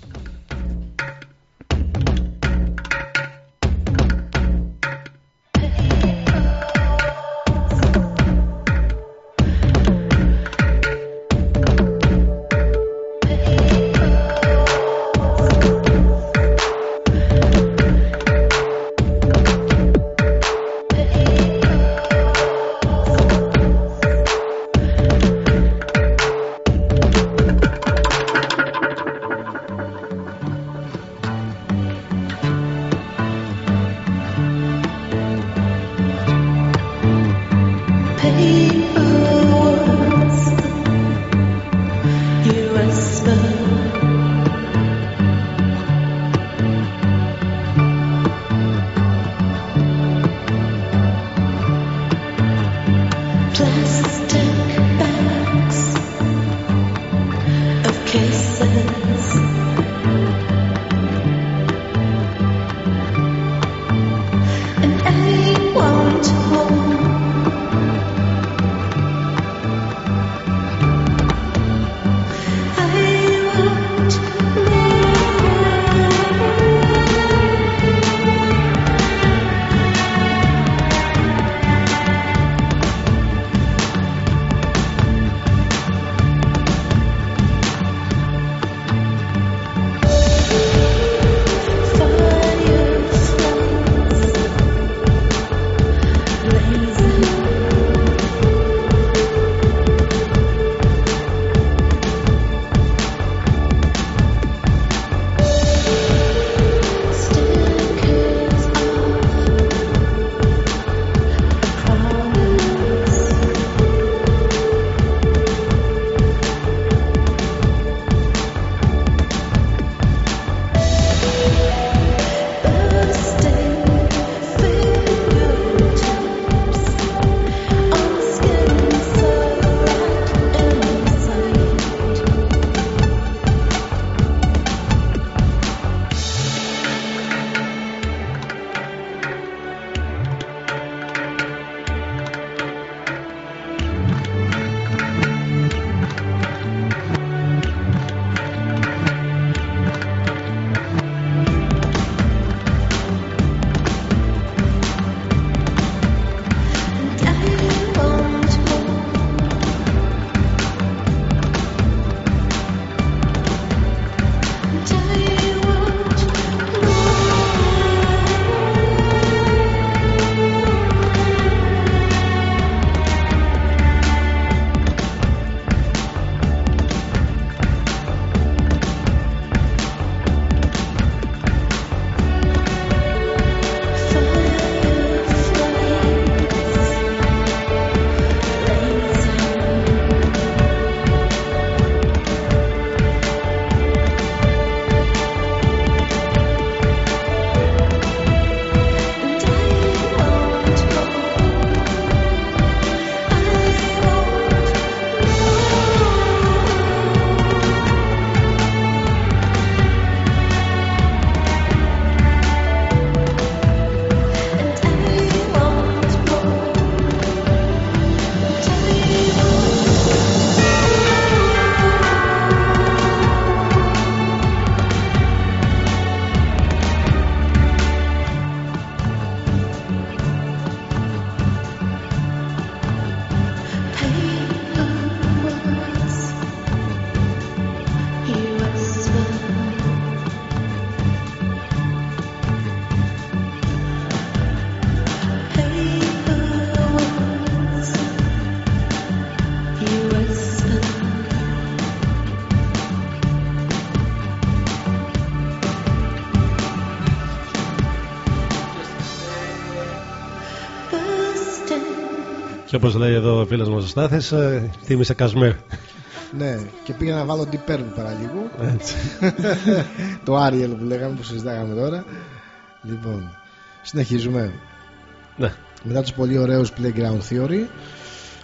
Όπω λέει εδώ ο φίλος μας ο Στάθης, ε, θύμισε Κασμέρ. Ναι, και πήγα να βάλω Deep Purple παραλίγο. Έτσι. το Ariel που λέγαμε, που συζητάγαμε τώρα. Λοιπόν, συνεχίζουμε. Ναι. Μετά τους πολύ ωραίους Playground Theory.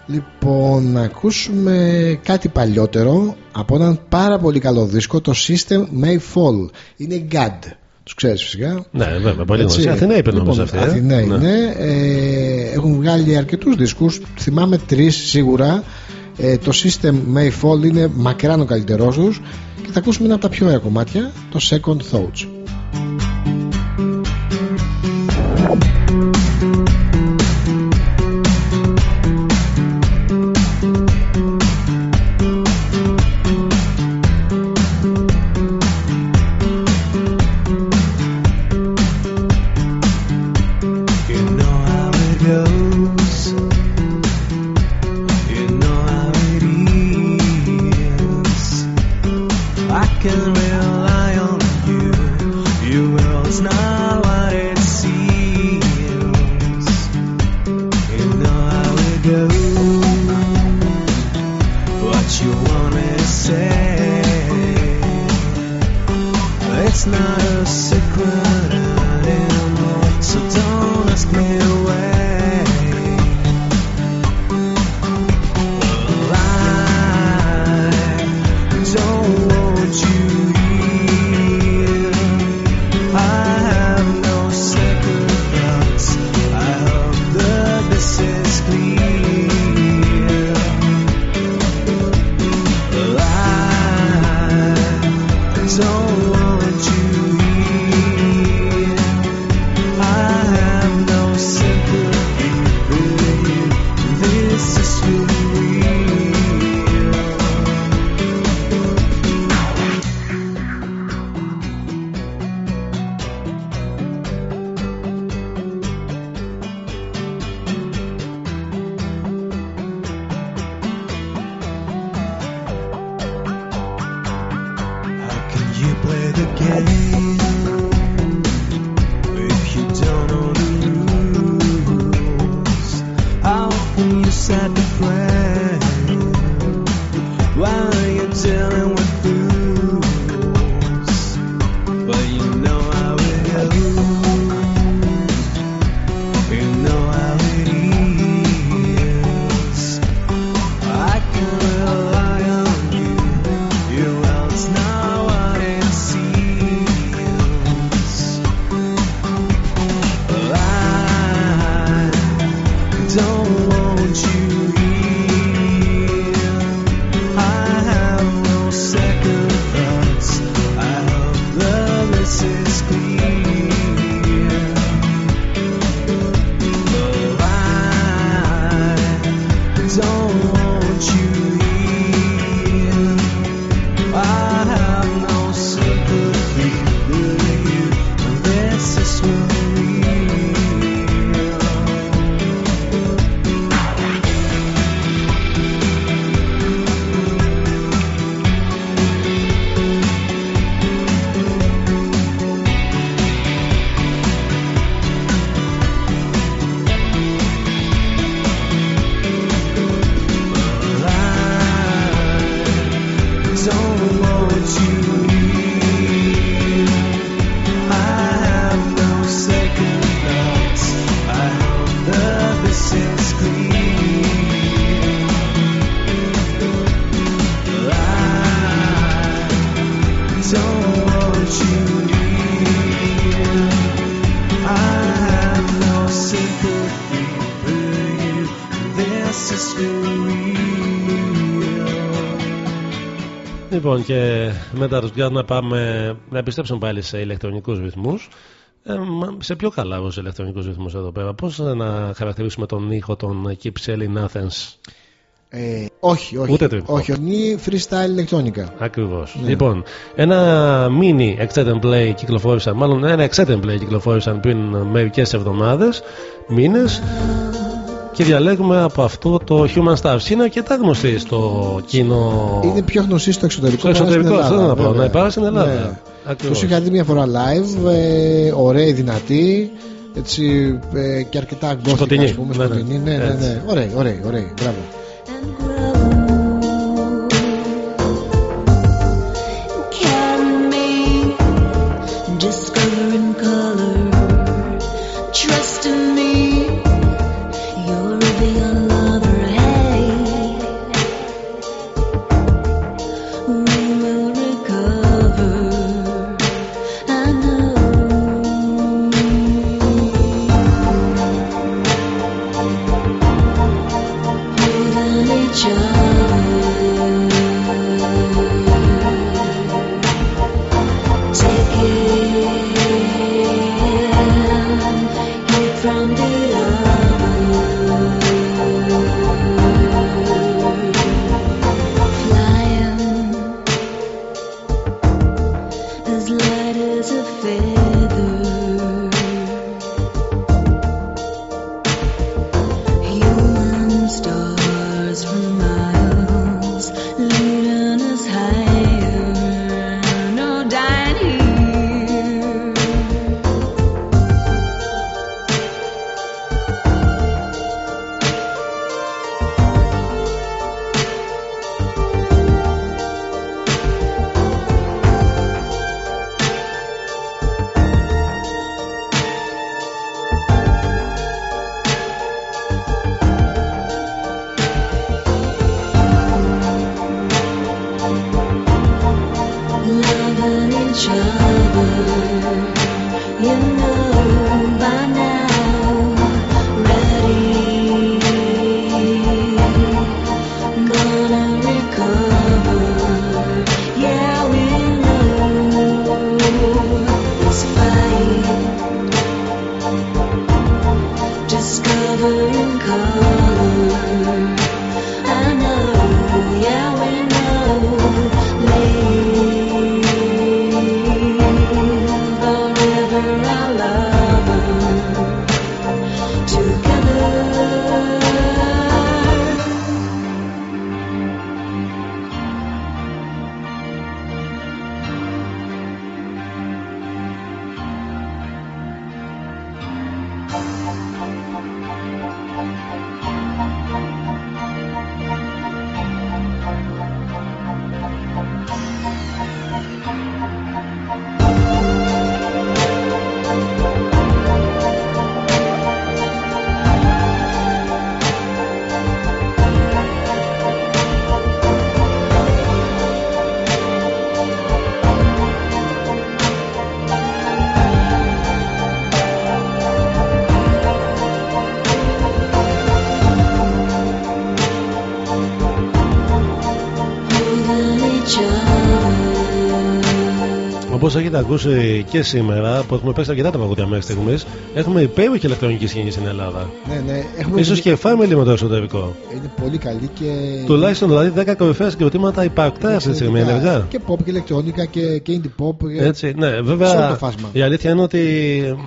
Λοιπόν, να ακούσουμε κάτι παλιότερο από έναν πάρα πολύ καλό δίσκο, το System May Fall. Είναι η GAD. Τους ξέρεις φυσικά. Ναι, βέβαια, πολύ Έτσι. γνωστή. Αθηναίοι είπε νομίζω Λοιπόν, αυτή. ε. Αθηναίοι, Ναι. ναι. Ε, έχουν βγάλει αρκετούς δίσκους. Θυμάμαι τρεις σίγουρα. Ε, το System May Fall είναι μακράν ο καλύτερός τους και θα ακούσουμε ένα από τα πιο ωραία κομμάτια, το Second Thoughts. Yeah. Λοιπόν, και μετά του Γκάρ να πάμε να επιστρέψουμε πάλι σε ηλεκτρονικούς ρυθμούς. Ε, μα- σε πιο καλά ως ηλεκτρονικούς ρυθμούς εδώ πέρα. Πώς να χαρακτηρίσουμε τον ήχο των Keep Selling Athens; Ε, όχι, όχι. Ούτε τρίπ. όχι, είναι freestyle ηλεκτρονικά. Ακριβώς. Ναι. Λοιπόν, ένα mini extended play κυκλοφόρησαν, μάλλον ένα extended play κυκλοφόρησαν πριν μερικές εβδομάδες, μήνες. Και διαλέγουμε από αυτό το Human Stars. Είναι αρκετά γνωστή στο κοινό. Είναι πιο γνωστή στο εξωτερικό. Στο παρά στην εξωτερικό, Ελλάδα, αυτό να πω. βέβαια. Να υπάρχει στην Ελλάδα. Ναι. Ακριβώς. Τους είχα δει μια φορά live, ε, ωραίοι, δυνατοί, έτσι ε, και αρκετά γκόθικα Σκοτεινή. ας πούμε, Ναι, ναι. σκοτεινή. Ναι, ναι, Έτσι. ναι. Ωραία, ωραία, ωραία. Μπράβο. Όπω έχετε ακούσει και σήμερα, που έχουμε παίξει αρκετά τα παγωδιά μέχρι στιγμής, έχουμε υπέροχη ηλεκτρονική σκηνή στην Ελλάδα. Ναι, ναι, έχουμε σω και family με το εσωτερικό. Είναι πολύ καλή και. Τουλάχιστον δηλαδή 10 κορυφαία συγκροτήματα υπαρκτά αυτή τη στιγμή, Εξαιρετικά. ενεργά. Και pop και ηλεκτρονικά και, και indie pop. και- Έτσι, ναι, Σε όλο βέβαια το φάσμα. η αλήθεια είναι ότι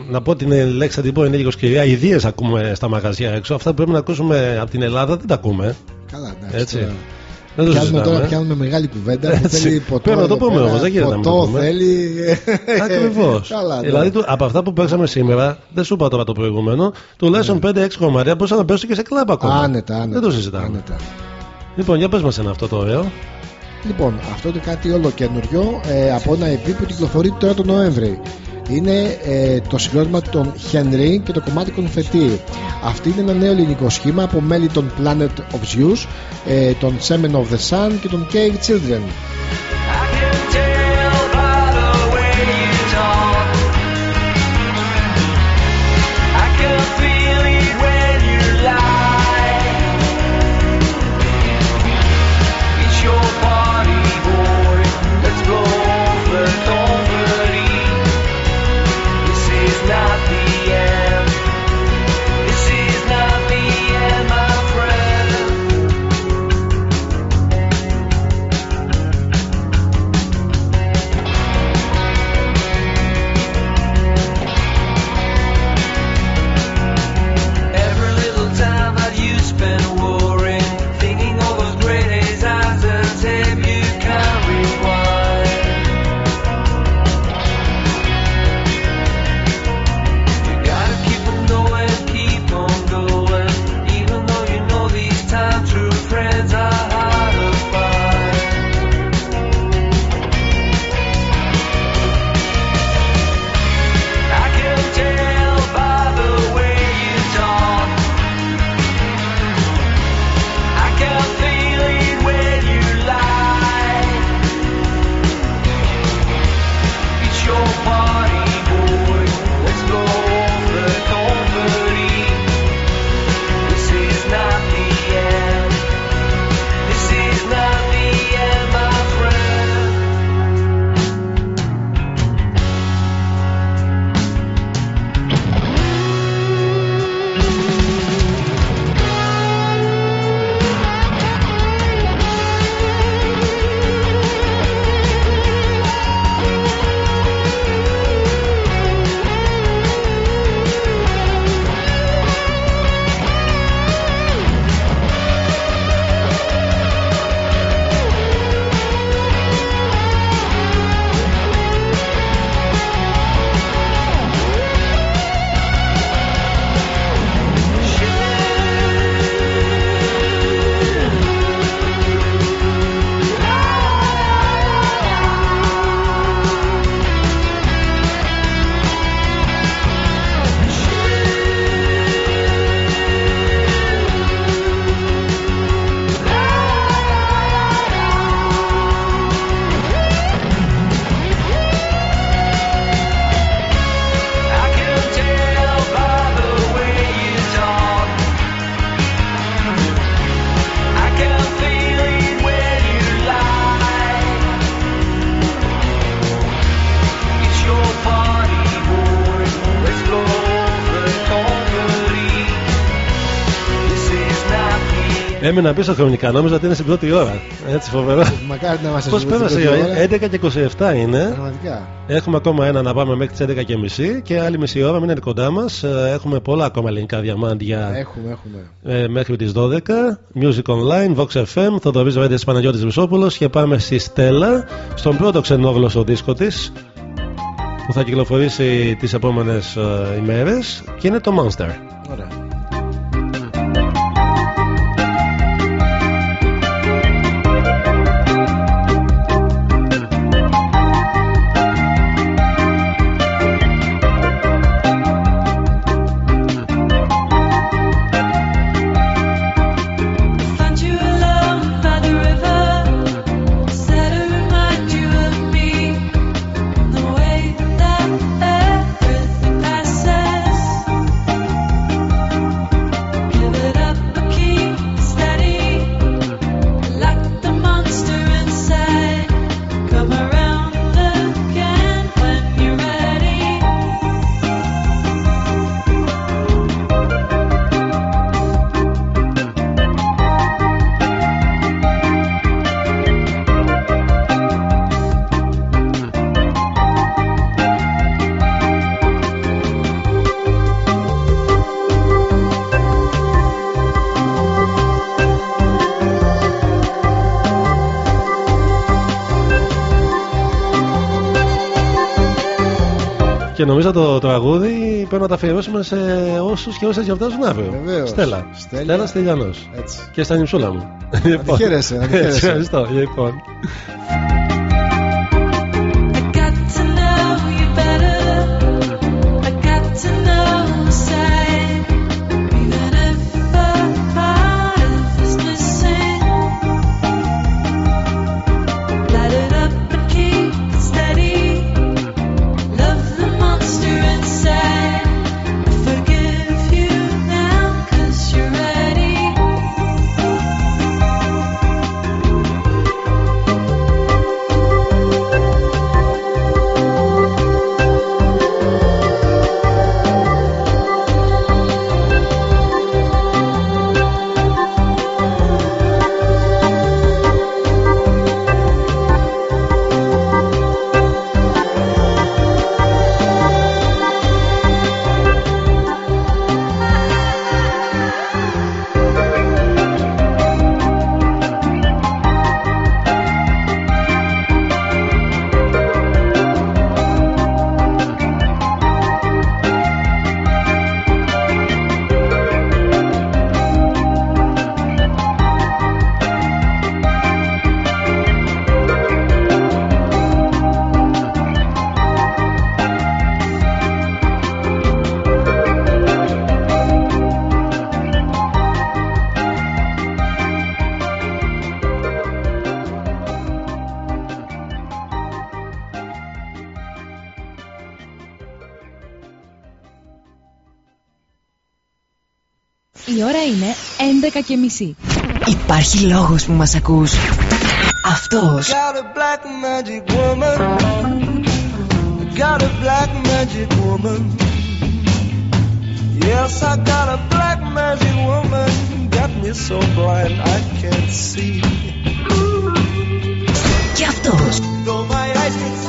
να πω την λέξη αντίπο είναι λίγος σκληρά. Ιδίες ακούμε στα μαγαζιά έξω. Αυτά που πρέπει να ακούσουμε από την Ελλάδα δεν τα ακούμε. Καλά, εντάξει. Έτσι. τώρα. Δεν το Πιάνουμε συζητάμε. τώρα πιάνουμε μεγάλη κουβέντα που Έτσι. θέλει ποτό. Πρέπει να το εδώ πούμε πέρα, όμως, δεν γίνεται να μην το Ποτό πούμε. θέλει. Ακριβώς. Καλά, ναι. δηλαδή του- από αυτά που παίξαμε σήμερα, δεν σου είπα τώρα το προηγούμενο, τουλάχιστον 5-6 κομμάτια μπορούσαν να παίξουν και σε κλαμπ ακόμα. Ναι. Άνετα, άνετα. Δεν το συζητάμε. Άνετα. Λοιπόν, για πες μας ένα αυτό το ωραίο. Λοιπόν, αυτό είναι κάτι όλο καινούριο ε, από ένα EP που κυκλοφορεί τώρα τον Νοέμβρη. Είναι ε, το συγκρότημα των Henry και το κομμάτι Confetti. Αυτή είναι ένα νέο ελληνικό σχήμα από μέλη των Planet of Zeus, ε, των Semen of the Sun και των Cave Children. Έμεινα πίσω χρονικά, νόμιζα ότι είναι στην πρώτη ώρα. Έτσι φοβερό. Μακάρι να είμαστε Πώς στην πέρασε η πρώτη ώρα, ώρα. 11 και 27 είναι. Πραγματικά. Έχουμε ακόμα ένα να πάμε μέχρι τις 11 και μισή και άλλη μισή ώρα μείνετε κοντά μας. Έχουμε πολλά ακόμα ελληνικά διαμάντια Έχουμε, έχουμε. ε, μέχρι τις 12. Music Online, Vox FM, Θοδωρής Βέντες Παναγιώτης Βυσόπουλο και πάμε στη Στέλλα, στον πρώτο ξενόγλωσσο δίσκο της που θα κυκλοφορήσει τις επόμενες ημέρες και είναι το Monster. Και νομίζω το τραγούδι πρέπει να το αφιερώσουμε σε όσους και όσες γιορτάζουν αύριο. Βεβαίως. Στέλλα. Στέλλα. Στέλλα Στυλιανός. Έτσι. Και στα νυψούλα μου. τη χαίρεσαι, να τη Έτσι, χαίρεσαι. Ευχαριστώ. Λοιπόν. 11 και μισή. Υπάρχει λόγος που μας ακούς. Αυτός. Got a black magic woman. Got a black magic woman. Yes, I got a black magic woman. Got me so blind I can't see. Και αυτός. Though my eyes could see,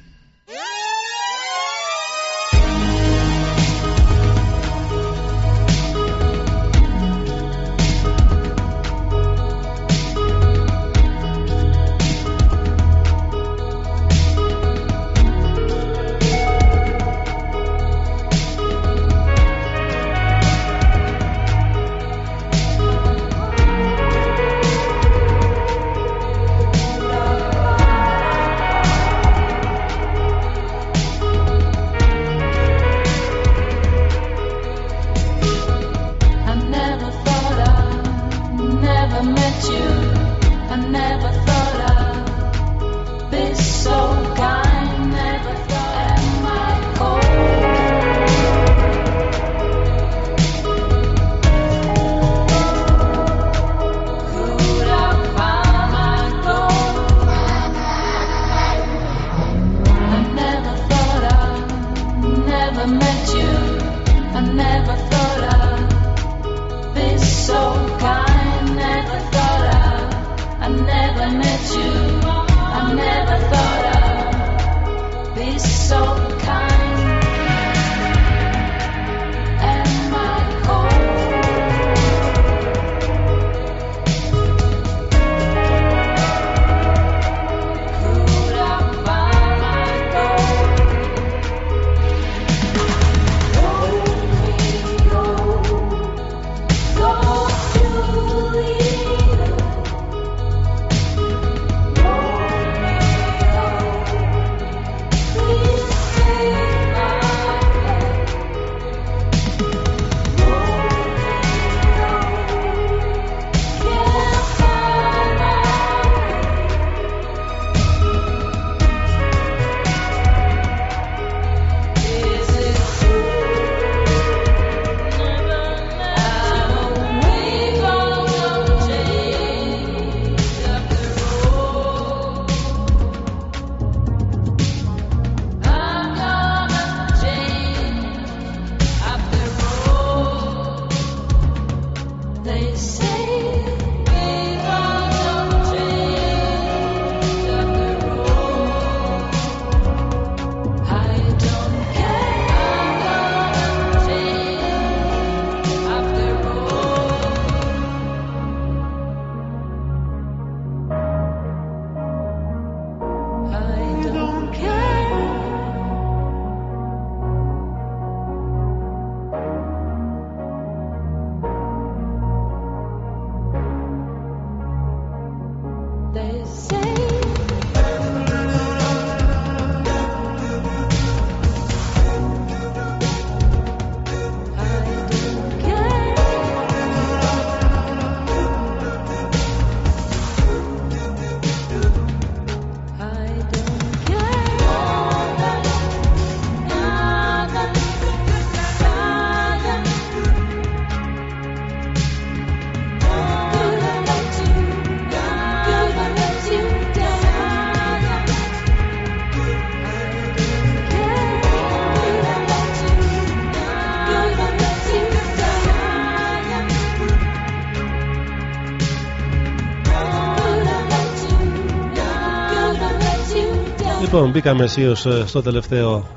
Λοιπόν, μπήκαμε αισίω στο τελευταίο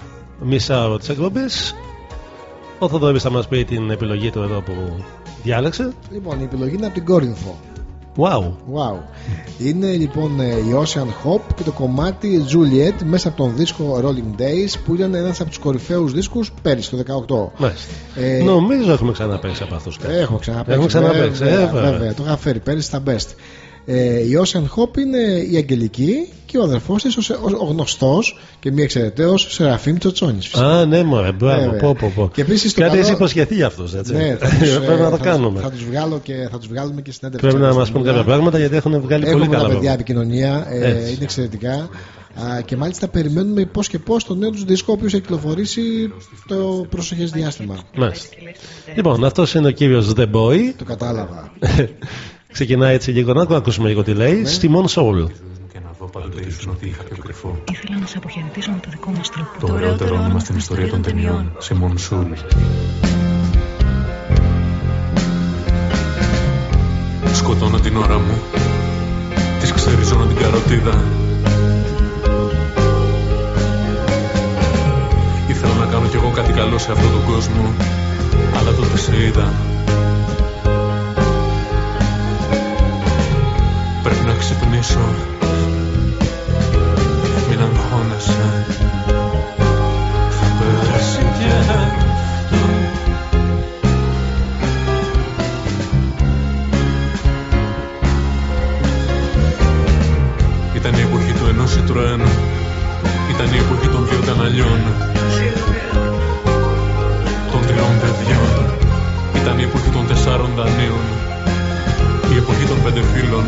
μισάωρο της εκπομπής. Ο Θοδωρής θα μας πει την επιλογή του εδώ που διάλεξε. Λοιπόν, η επιλογή είναι από την Κόρινθο. Wow. Wow. Είναι λοιπόν ε, η Ocean Hop και το κομμάτι Juliet μέσα από τον δίσκο Rolling Days που ήταν ένας από τους κορυφαίους δίσκους πέρυσι το 18. Μάλιστα. Ε, Νομίζω έχουμε ξαναπέξει από αυτούς. Έχουμε ξαναπέξει. Έχουμε ξαναπέξει. Βέβαια, ε, βέβαια. βέβαια. Το είχα φέρει πέρυσι στα best. Ε, η Ocean Hop είναι η Αγγελική και ο αδερφός της ο, ο, ο γνωστός και μη εξαιρεταίος Σεραφείμ Τσοτσόνης. Α, ναι, μωρέ, μπράβο. Βέβαια. Πω, πω, πω. Και επίσης το Κάτι καλό- έχει υποσχεθεί για αυτούς, έτσι. Ναι, θα τους, ε, Πρέπει να το θα- κάνουμε. Θα τους βγάλω και θα τους βγάλουμε και συνέντευξη. Πρέπει να κάποια μας πούν στιγμή. κάποια πράγματα γιατί έχουν βγάλει πολύ Έχουμε καλά τα παιδιά πράγματα. επικοινωνία, ε, Έτσι. είναι εξαιρετικά. Α, και μάλιστα περιμένουμε πώς και πώς το νέο τους δίσκο, ο οποίος θα κυκλοφορήσει το προσεχές διάστημα. Μάλιστα. Λοιπόν, αυτός είναι ο κύριος The Boy. Το κατάλαβα. Ξεκινάει έτσι λίγο να το ακούσουμε λίγο τι λέει. Ναι. Στιμόν Soul. Και να δω πάντοτε ήσουν ότι είχα πιο κρυφό. Ήθελα να σε αποχαιρετήσω με το δικό μας τρόπο. Το ωραιότερο όνομα στην ιστορία των ταινιών. Σε Μονσούλ. Σκοτώνω την ώρα μου. Της ξεριζώνω την καροτίδα. Ήθελα να κάνω κι εγώ κάτι καλό σε αυτόν τον κόσμο. Αλλά τότε σε είδα. Πρέπει να ξυπνήσω. Ήταν η εποχή του ενός Citroën. Ήταν η εποχή των δύο καναλιών. Των τριών παιδιών. Ήταν η εποχή των τεσσάρων δανείων. Η εποχή των πέντε φίλων.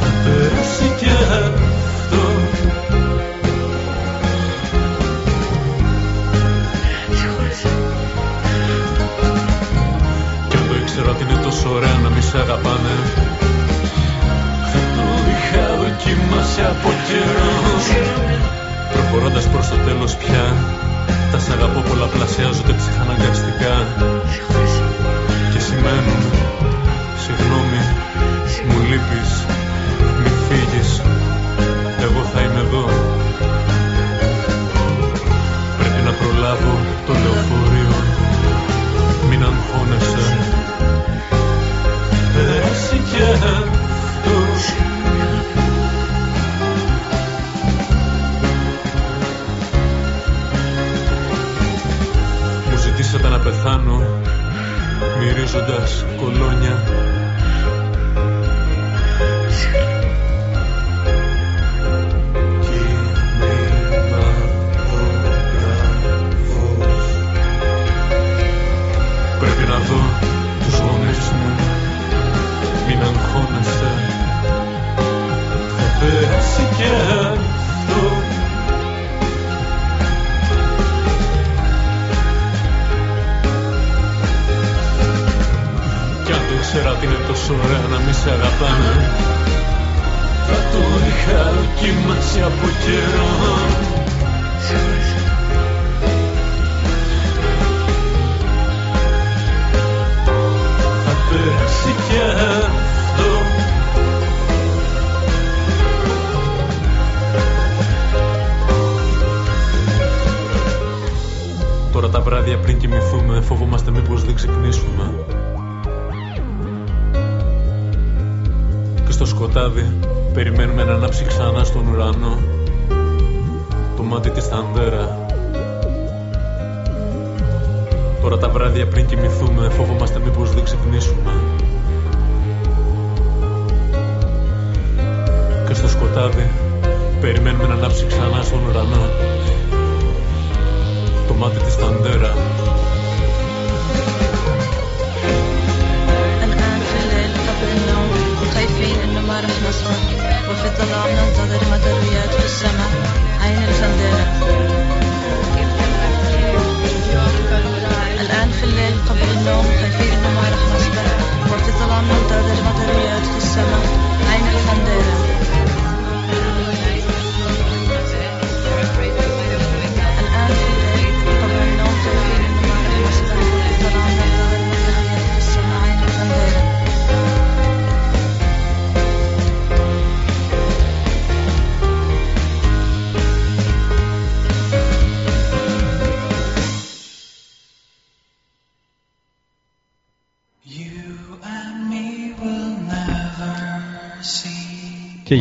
Θα περάσει και αυτό. Κι αν το ήξερα ότι είναι τόσο ωραία να μη σ' αγαπάνε το είχα δοκιμάσει από καιρό. Προχωρώντας προς το τέλος πια, τα σ' αγαπώ πολλαπλασιάζονται ψυχαναγκαστικά.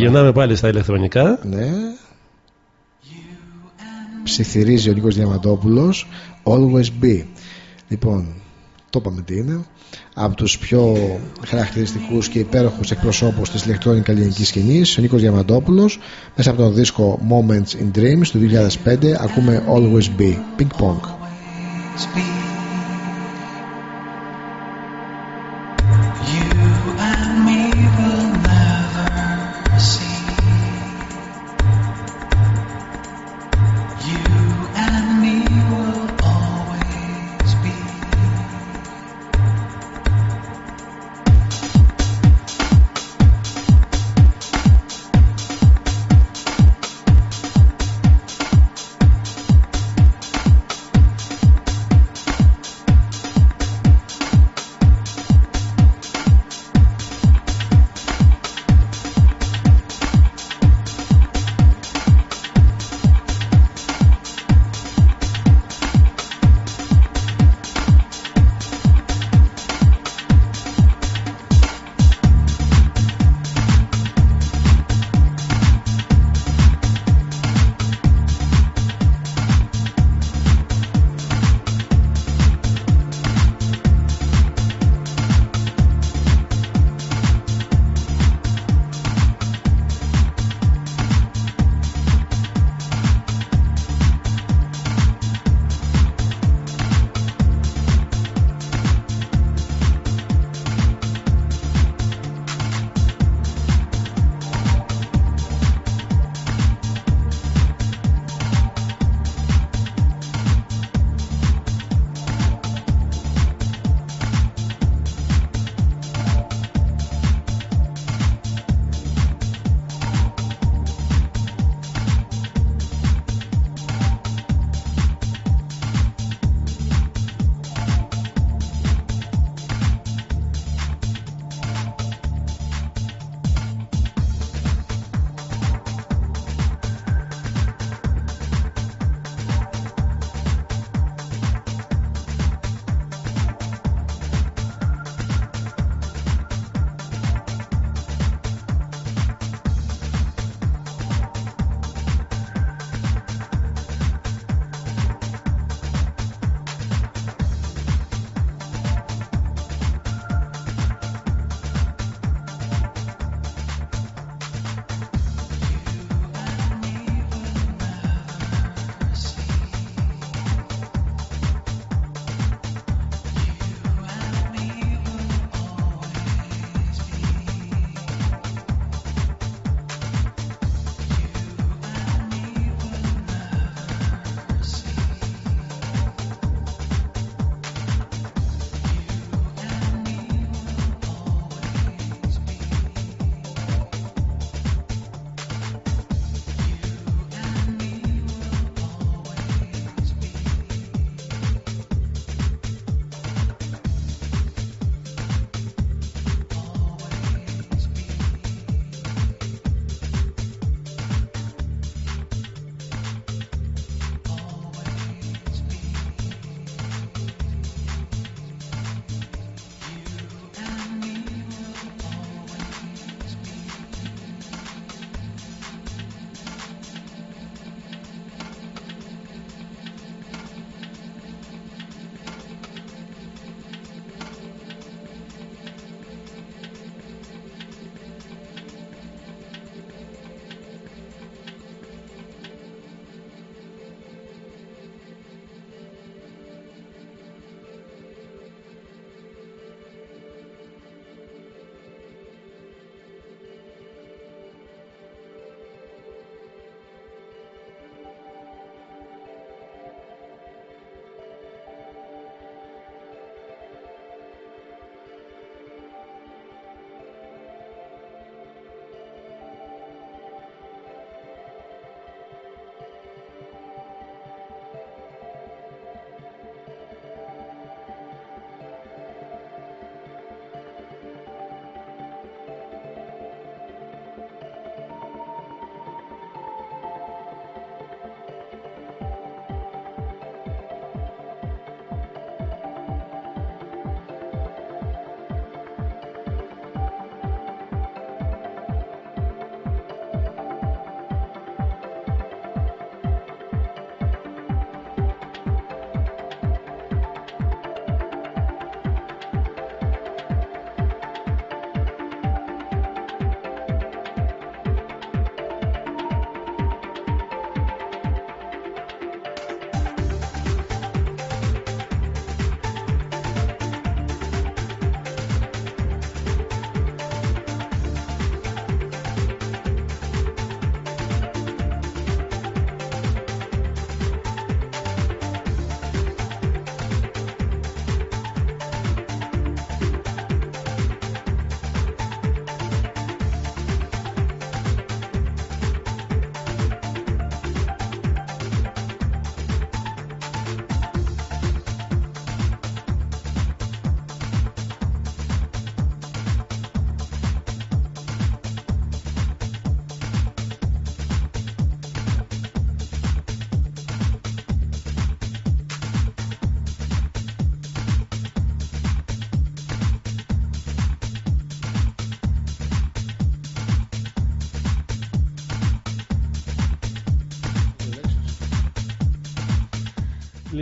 Γυρνάμε πάλι στα ηλεκτρονικά. Ναι. Ψιθυρίζει ο Νίκος Διαμαντόπουλος, Always Be. Λοιπόν, το είπαμε τι είναι. Από τους πιο χαρακτηριστικούς και υπέροχους εκπροσώπους της ηλεκτρονικής ελληνική σκηνής ο Νίκος Διαμαντόπουλος, μέσα από το δίσκο Moments in Dreams του 2005 ακούμε Always Be. Ping Pong.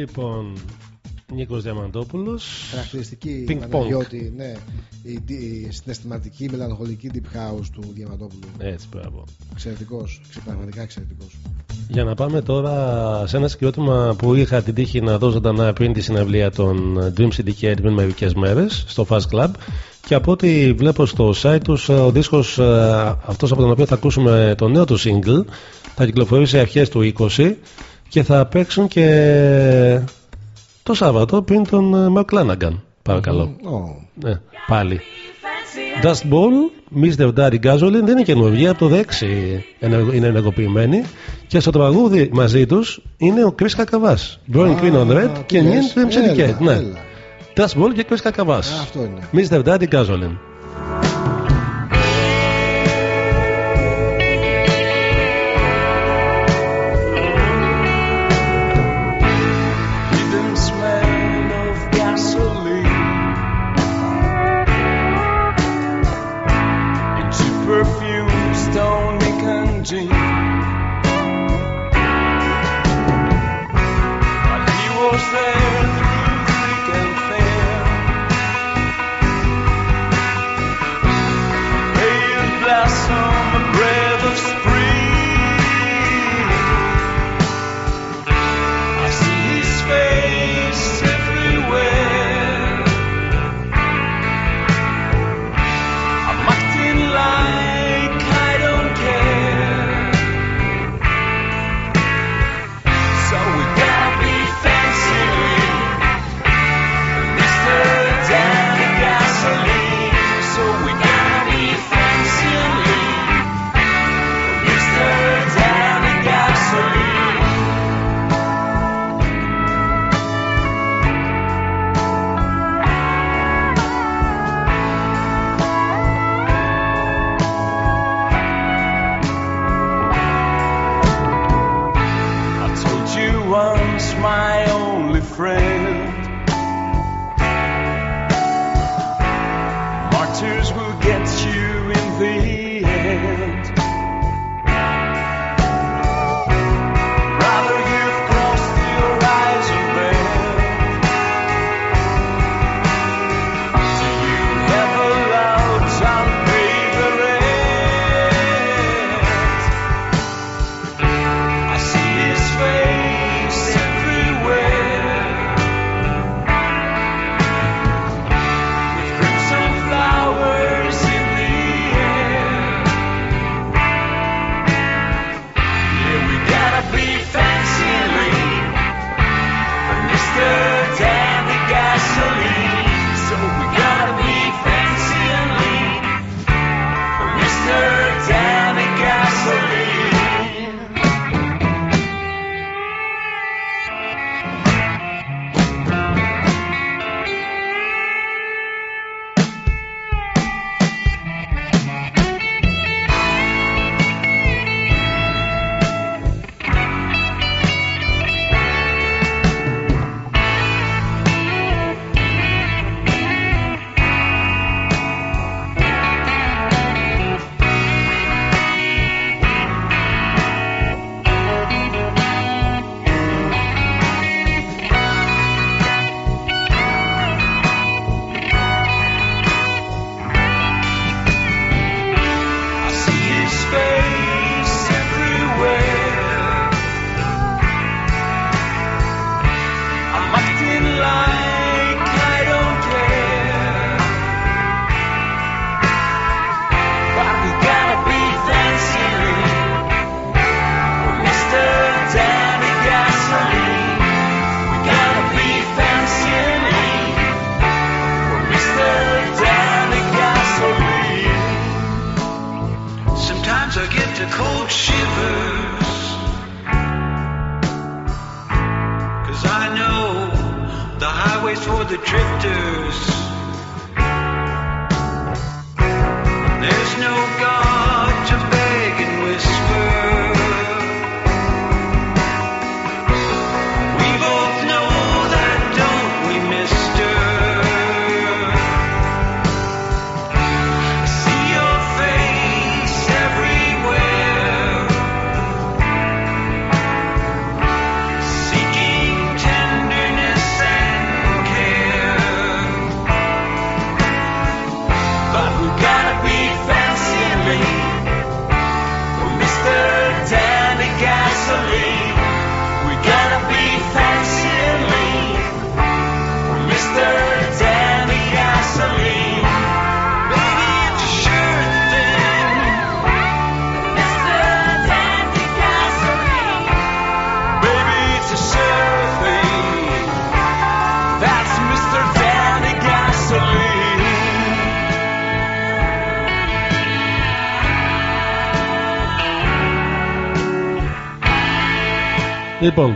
Λοιπόν, Νίκος Διαμαντόπουλος Χαρακτηριστική Ping pong. Παναγιώτη, ναι, η, η συναισθηματική, μελαγχολική deep house του Διαμαντόπουλου. Έτσι, μπράβο. Εξαιρετικός, πραγματικά εξαιρετικός. Για να πάμε τώρα σε ένα συγκρότημα που είχα την τύχη να δω ζωντανά πριν τη συναυλία των Dream Syndicate πριν μερικές μέρες στο Fast Club. Και από ό,τι βλέπω στο site τους, ο δίσκος αυτός από τον οποίο θα ακούσουμε το νέο του single θα κυκλοφορήσει αρχές του 20 και θα παίξουν και το Σάββατο πριν τον Mark Lanagan. Παρακαλώ. Ω, Ναι, πάλι. Dust Ball, Mr. Daddy Gasoline δεν είναι καινούργια, από το 6 ενεργο- είναι ενεργοποιημένη και στο τραγούδι μαζί τους είναι ο Chris Κακαβάς. Drawing Α, Queen on Red τι και λες. New Dream Syndicate. Έλα, Ναι. έλα. Dust Ball και Chris Κακαβάς. Α, αυτό είναι. Mr. Daddy Gasoline.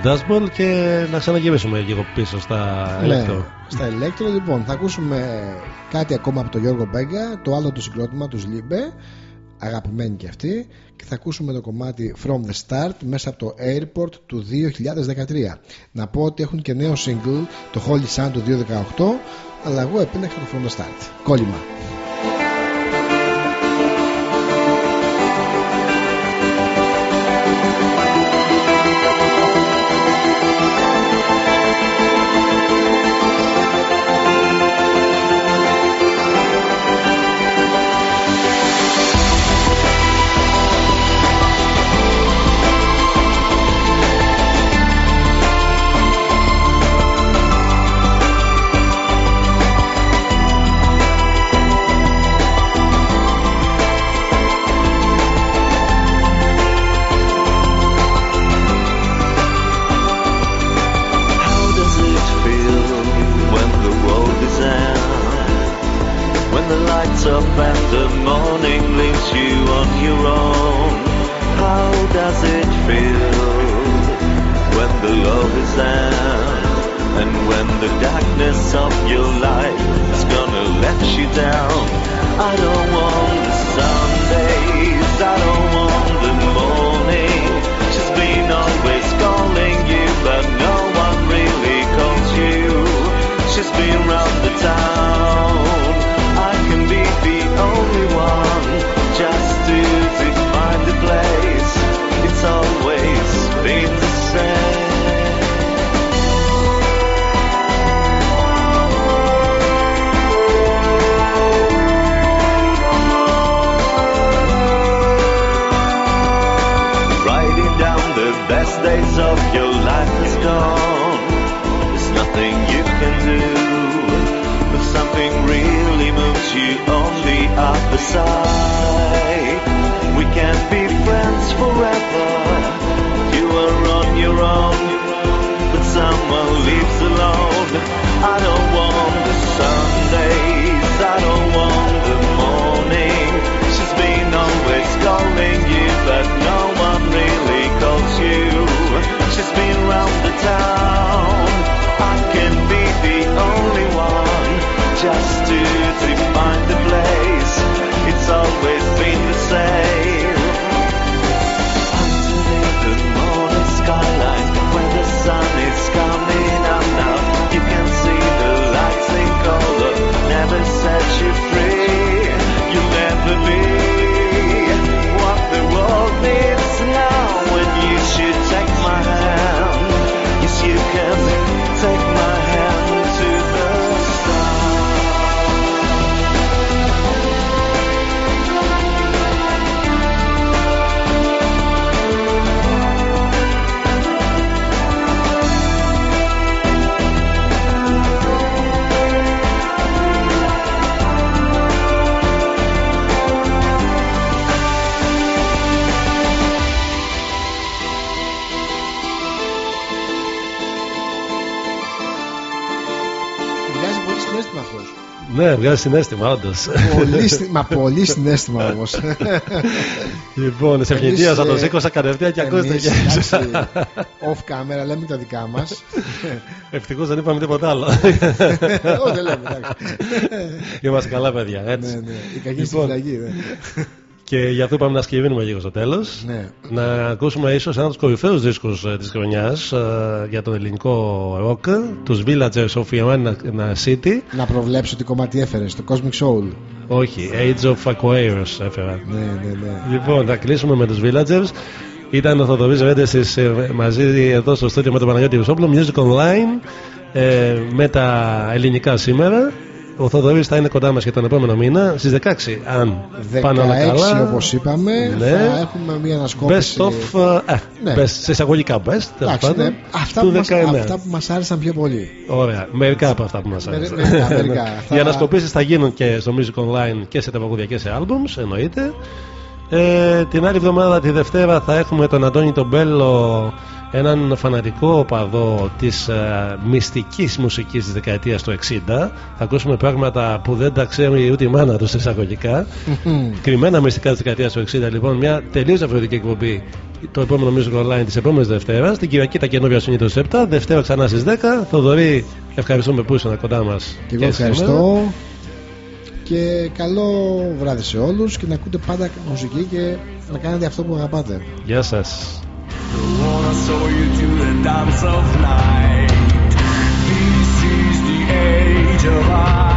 Λοιπόν, Dustbowl και να ξαναγυρίσουμε λίγο πίσω στα Ναι, electro. στα electro λοιπόν θα ακούσουμε κάτι ακόμα από τον Γιώργο Μπέγκα το άλλο του συγκρότημα τους Liebe αγαπημένοι και αυτοί και θα ακούσουμε το κομμάτι From the Start μέσα από το Airport του 2013 να πω ότι έχουν και νέο single το Holy Sun του 2018 αλλά εγώ επέλεξα το From the Start. Κόλλημα other side. We can't be friends forever. You are on your own. But someone leaves alone. I don't want the Sundays. I don't want the morning. She's been always calling you, but no one really calls you. She's been round the town. I can be the only one just to Ναι, βγάζει συνέστημα, όντως. πολύ, συ- μα πολύ συνέστημα όμως λοιπόν, σε ευγενία θα το σήκωσα κατευθείαν και ακούστε Εμείς, και εντάξει, off camera λέμε τα δικά μας Ευτυχώς δεν είπαμε τίποτα άλλο. Όχι δεν λέμε εντάξει. Είμαστε καλά, παιδιά. Έτσι. Ναι, ναι. Η κακή στη Λοιπόν, φυλακή ναι. Και για αυτό πάμε να σκυβίνουμε λίγο στο τέλος. Ναι. Να ακούσουμε ίσως ένα από τους κορυφαίους δίσκους της χρονιάς για τον ελληνικό rock, τους Villagers of Ioannina City. Να προβλέψω τι κομμάτι έφερες το Cosmic Soul Όχι, Age of Aquarius έφερα. Ναι, ναι, ναι Λοιπόν, θα κλείσουμε με τους Villagers. Ήταν ο Θοδωρής Ρέντες μαζί εδώ στο στούντιο με τον Παναγιώτη Ρουσόπουλο, Music Online, ε, με τα ελληνικά σήμερα. Ο Θοδωρής θα είναι κοντά μας και τον επόμενο μήνα στις 16. Αν 16 πάνε όλα καλά. όπως είπαμε Ναι. θα έχουμε μια ανασκόπηση Best of. ε, Ναι. best, σε εισαγωγικά best. τέλος Εντάξει, πάντων, ναι. αυτά, του που μας, 19. αυτά που μας άρεσαν πιο πολύ Ωραία. Μερικά από αυτά που μας Μερι- άρεσαν. μερικά, μερικά. Οι Θα- ανασκοπήσεις θα γίνουν και στο Music Online και σε τραγούδια και σε albums, εννοείται. Ε, την άλλη εβδομάδα, τη Δευτέρα, θα έχουμε τον Αντώνη τον Μπέλο έναν φανατικό οπαδό της ε, μυστικής μουσικής της δεκαετίας του 60 θα ακούσουμε πράγματα που δεν τα ξέρει ούτε η μάνα τους σε εισαγωγικά κρυμμένα μυστικά της δεκαετίας του 60 λοιπόν μια τελείως διαφορετική εκπομπή. Το επόμενο Music Online της επόμενης Δευτέρας την Κυριακή τα καινούργια συνήθως 7 Δευτέρα ξανά στις 10 Θοδωρή ευχαριστούμε που ήσουν κοντά μας Και εγώ ευχαριστώ. και καλό βράδυ σε όλους και να ακούτε πάντα μουσική και να κάνετε αυτό που αγαπάτε. Γεια σας wanna show you to the dance of night. This is the age of Aquarius.